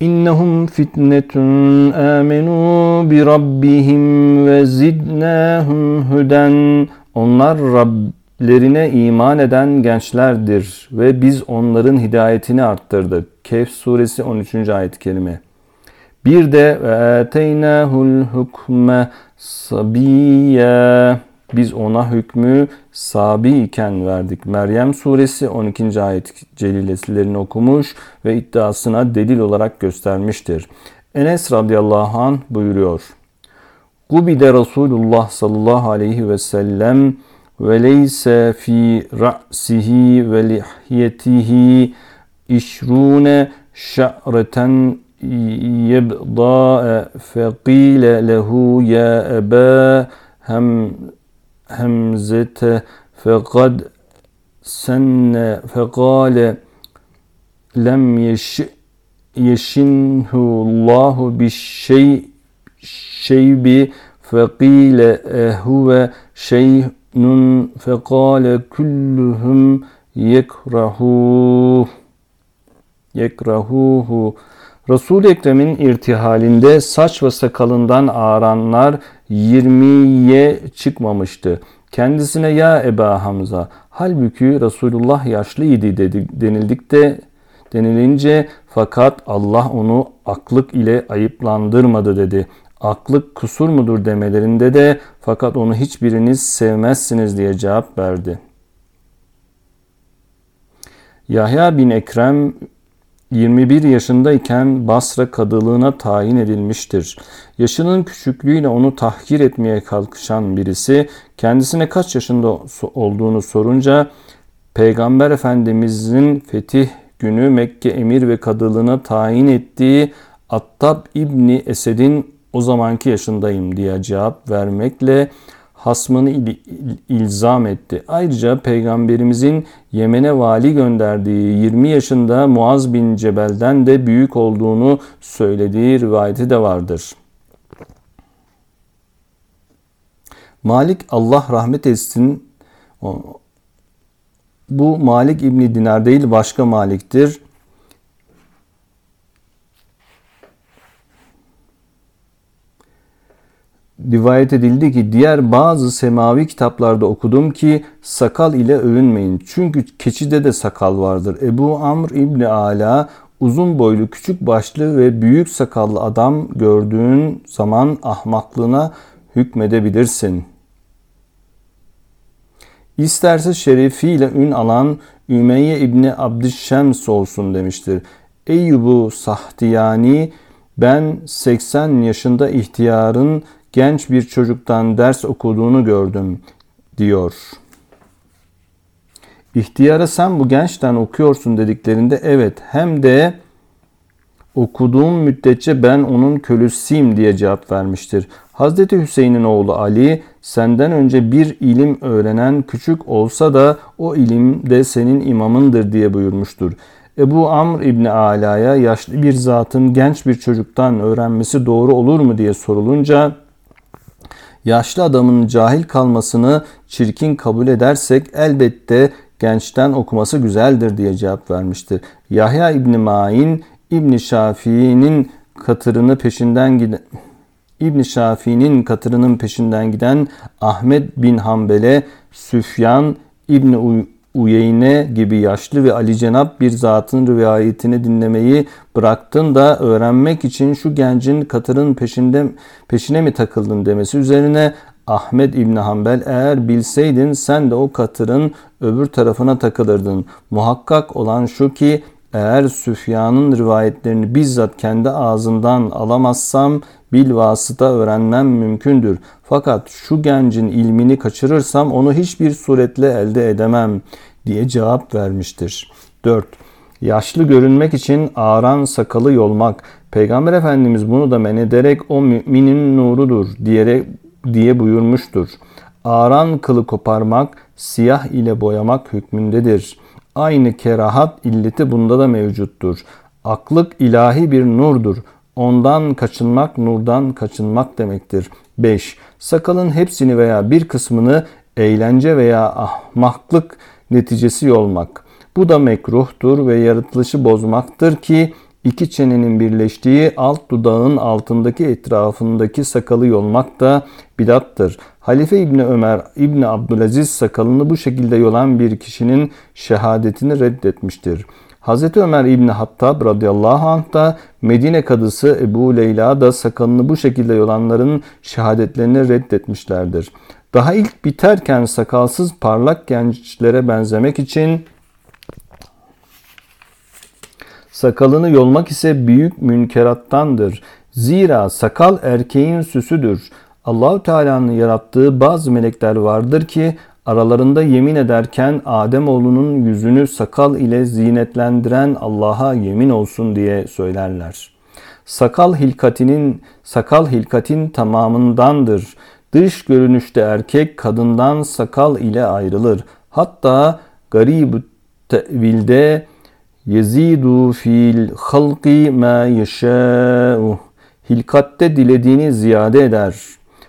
İnnehum fitnetun amenu bi rabbihim ve zidnahum huden. Onlar Rablerine iman eden gençlerdir ve biz onların hidayetini arttırdık. Kehf suresi 13. ayet kelime. Bir de ve eteynâhul hukme sabiyye biz ona hükmü sabi iken verdik. Meryem suresi 12. ayet celilesilerini okumuş ve iddiasına delil olarak göstermiştir. Enes radıyallahu an buyuruyor. Gubide Resulullah sallallahu aleyhi ve sellem ve leyse fi ra'sihi ve lihyetihi işrune şa'reten يبضاء فقيل له يا أبا هم همزة. فقد سن فقال لم يش يشنه الله بالشيء شيب فقيل هو شيء. فقال كلهم يكرهوه يكرهوه. Resul-i Ekrem'in irtihalinde saç ve sakalından ağranlar 20'ye çıkmamıştı. Kendisine ya Eba Hamza halbuki Resulullah yaşlı idi dedi, denildikte denilince fakat Allah onu aklık ile ayıplandırmadı dedi. Aklık kusur mudur demelerinde de fakat onu hiçbiriniz sevmezsiniz diye cevap verdi. Yahya bin Ekrem 21 yaşındayken Basra kadılığına tayin edilmiştir. Yaşının küçüklüğüyle onu tahkir etmeye kalkışan birisi kendisine kaç yaşında olduğunu sorunca Peygamber Efendimizin fetih günü Mekke emir ve kadılığına tayin ettiği Attab İbni Esed'in o zamanki yaşındayım diye cevap vermekle hasmını il, ilzam etti. Ayrıca peygamberimizin Yemen'e vali gönderdiği 20 yaşında Muaz bin Cebel'den de büyük olduğunu söylediği rivayeti de vardır. Malik Allah rahmet etsin Bu Malik İbni Dinar değil başka Malik'tir. Rivayet edildi ki diğer bazı semavi kitaplarda okudum ki sakal ile övünmeyin. Çünkü keçide de sakal vardır. Ebu Amr İbni Ala uzun boylu, küçük başlı ve büyük sakallı adam gördüğün zaman ahmaklığına hükmedebilirsin. İsterse şerefiyle ün alan Ümeyye İbni Abdüşşems olsun demiştir. Eyyubu Sahtiyani ben 80 yaşında ihtiyarın genç bir çocuktan ders okuduğunu gördüm diyor. İhtiyara sen bu gençten okuyorsun dediklerinde evet hem de okuduğum müddetçe ben onun kölüsüyüm diye cevap vermiştir. Hazreti Hüseyin'in oğlu Ali senden önce bir ilim öğrenen küçük olsa da o ilim de senin imamındır diye buyurmuştur. Ebu Amr İbni Ala'ya yaşlı bir zatın genç bir çocuktan öğrenmesi doğru olur mu diye sorulunca yaşlı adamın cahil kalmasını çirkin kabul edersek elbette gençten okuması güzeldir diye cevap vermiştir. Yahya İbni Ma'in İbni Şafii'nin katırını peşinden giden İbn Şafii'nin katırının peşinden giden Ahmet bin Hanbel'e Süfyan İbni Uyeyne gibi yaşlı ve Ali Cenap bir zatın rivayetini dinlemeyi bıraktın da öğrenmek için şu gencin katırın peşinde peşine mi takıldın demesi üzerine Ahmet İbni Hanbel eğer bilseydin sen de o katırın öbür tarafına takılırdın. Muhakkak olan şu ki eğer Süfyan'ın rivayetlerini bizzat kendi ağzından alamazsam bil vasıta öğrenmem mümkündür. Fakat şu gencin ilmini kaçırırsam onu hiçbir suretle elde edemem diye cevap vermiştir. 4. Yaşlı görünmek için ağran sakalı yolmak. Peygamber Efendimiz bunu da men ederek o müminin nurudur diyerek diye buyurmuştur. Ağran kılı koparmak, siyah ile boyamak hükmündedir. Aynı kerahat illeti bunda da mevcuttur. Aklık ilahi bir nurdur. Ondan kaçınmak nurdan kaçınmak demektir. 5. Sakalın hepsini veya bir kısmını eğlence veya ahmaklık neticesi yolmak. Bu da mekruhtur ve yaratılışı bozmaktır ki iki çenenin birleştiği alt dudağın altındaki etrafındaki sakalı yolmak da bidattır. Halife İbni Ömer İbni Abdülaziz sakalını bu şekilde yolan bir kişinin şehadetini reddetmiştir. Hz. Ömer İbni Hattab radıyallahu anh da Medine kadısı Ebu Leyla da sakalını bu şekilde yolanların şehadetlerini reddetmişlerdir. Daha ilk biterken sakalsız parlak gençlere benzemek için sakalını yolmak ise büyük münkerattandır. Zira sakal erkeğin süsüdür. Allahü Teala'nın yarattığı bazı melekler vardır ki aralarında yemin ederken Adem oğlunun yüzünü sakal ile zinetlendiren Allah'a yemin olsun diye söylerler. Sakal hilkatinin sakal hilkatin tamamındandır. Dış görünüşte erkek kadından sakal ile ayrılır. Hatta garib tevilde yezidu fil halqi ma yeşâ'u hilkatte dilediğini ziyade eder.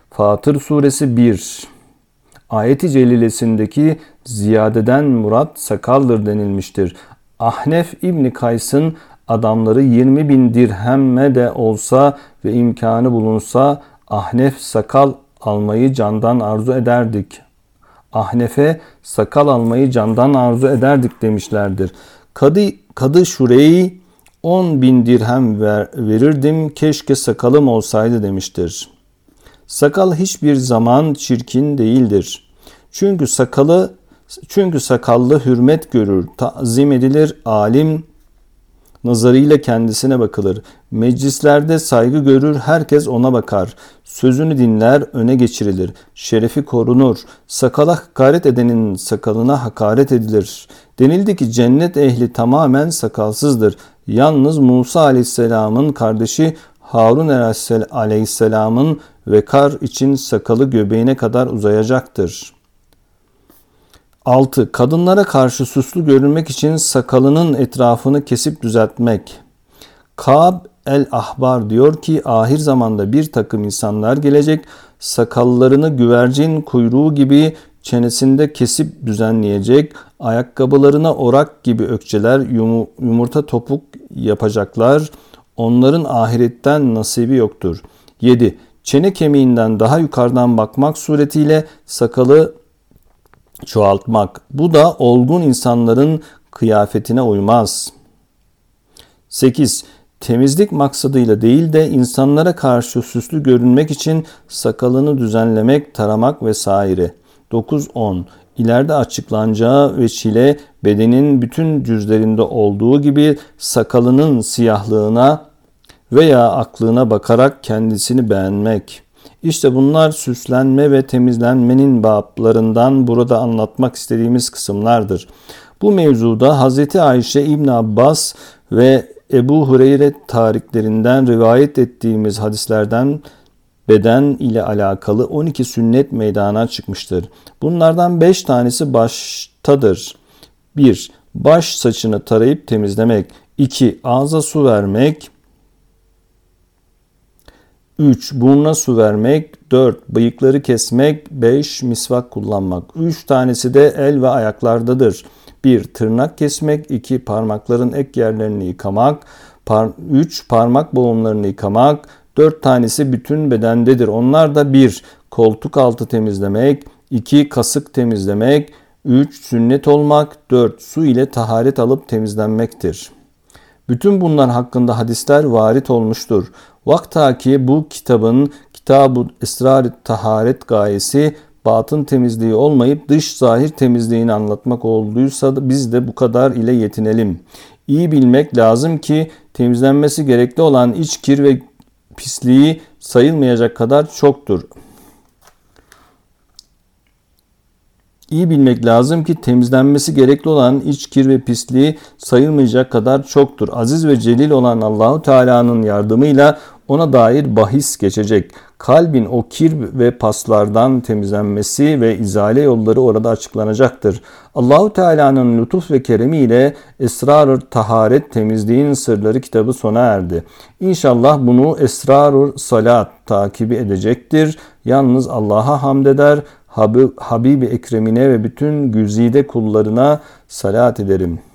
Fatır suresi 1 Ayeti celilesindeki ziyadeden murat sakaldır denilmiştir. Ahnef İbni Kays'ın adamları 20 bin dirhemme de olsa ve imkanı bulunsa Ahnef sakal almayı candan arzu ederdik. Ahnef'e sakal almayı candan arzu ederdik demişlerdir. Kadı, Kadı Şureyi 10 bin dirhem ver, verirdim keşke sakalım olsaydı demiştir. Sakal hiçbir zaman çirkin değildir. Çünkü sakalı çünkü sakallı hürmet görür, tazim edilir, alim nazarıyla kendisine bakılır. Meclislerde saygı görür, herkes ona bakar. Sözünü dinler, öne geçirilir. Şerefi korunur. Sakala hakaret edenin sakalına hakaret edilir. Denildi ki cennet ehli tamamen sakalsızdır. Yalnız Musa aleyhisselamın kardeşi Harun aleyhisselamın vekar için sakalı göbeğine kadar uzayacaktır. 6. Kadınlara karşı suslu görünmek için sakalının etrafını kesip düzeltmek. Kab el-Ahbar diyor ki ahir zamanda bir takım insanlar gelecek sakallarını güvercin kuyruğu gibi çenesinde kesip düzenleyecek, ayakkabılarına orak gibi ökçeler yumurta topuk yapacaklar. Onların ahiretten nasibi yoktur. 7. Çene kemiğinden daha yukarıdan bakmak suretiyle sakalı çoğaltmak. Bu da olgun insanların kıyafetine uymaz. 8. Temizlik maksadıyla değil de insanlara karşı süslü görünmek için sakalını düzenlemek, taramak vesaire. 9-10 İleride açıklanacağı ve çile bedenin bütün cüzlerinde olduğu gibi sakalının siyahlığına veya aklına bakarak kendisini beğenmek. İşte bunlar süslenme ve temizlenmenin bablarından burada anlatmak istediğimiz kısımlardır. Bu mevzuda Hz. Ayşe İbn Abbas ve Ebu Hureyre tariklerinden rivayet ettiğimiz hadislerden beden ile alakalı 12 sünnet meydana çıkmıştır. Bunlardan 5 tanesi baştadır. 1. Baş saçını tarayıp temizlemek. 2. Ağza su vermek. 3. Burnuna su vermek. 4. Bıyıkları kesmek. 5. Misvak kullanmak. 3 tanesi de el ve ayaklardadır. 1. Tırnak kesmek. 2. Parmakların ek yerlerini yıkamak. 3. Parmak boğumlarını yıkamak. 4 tanesi bütün bedendedir. Onlar da 1. Koltuk altı temizlemek. 2. Kasık temizlemek. 3. Sünnet olmak. 4. Su ile taharet alıp temizlenmektir. Bütün bunlar hakkında hadisler varit olmuştur. Vakta ki bu kitabın Kitab-ı esrar Taharet gayesi batın temizliği olmayıp dış zahir temizliğini anlatmak olduysa da biz de bu kadar ile yetinelim. İyi bilmek lazım ki temizlenmesi gerekli olan iç kir ve pisliği sayılmayacak kadar çoktur. İyi bilmek lazım ki temizlenmesi gerekli olan iç kir ve pisliği sayılmayacak kadar çoktur. Aziz ve celil olan Allahu Teala'nın yardımıyla ona dair bahis geçecek. Kalbin o kir ve paslardan temizlenmesi ve izale yolları orada açıklanacaktır. Allahu Teala'nın lütuf ve keremi ile esrar taharet temizliğin sırları kitabı sona erdi. İnşallah bunu esrar salat takibi edecektir. Yalnız Allah'a hamd eder, Habib, Habibi Ekremine ve bütün güzide kullarına salat ederim.''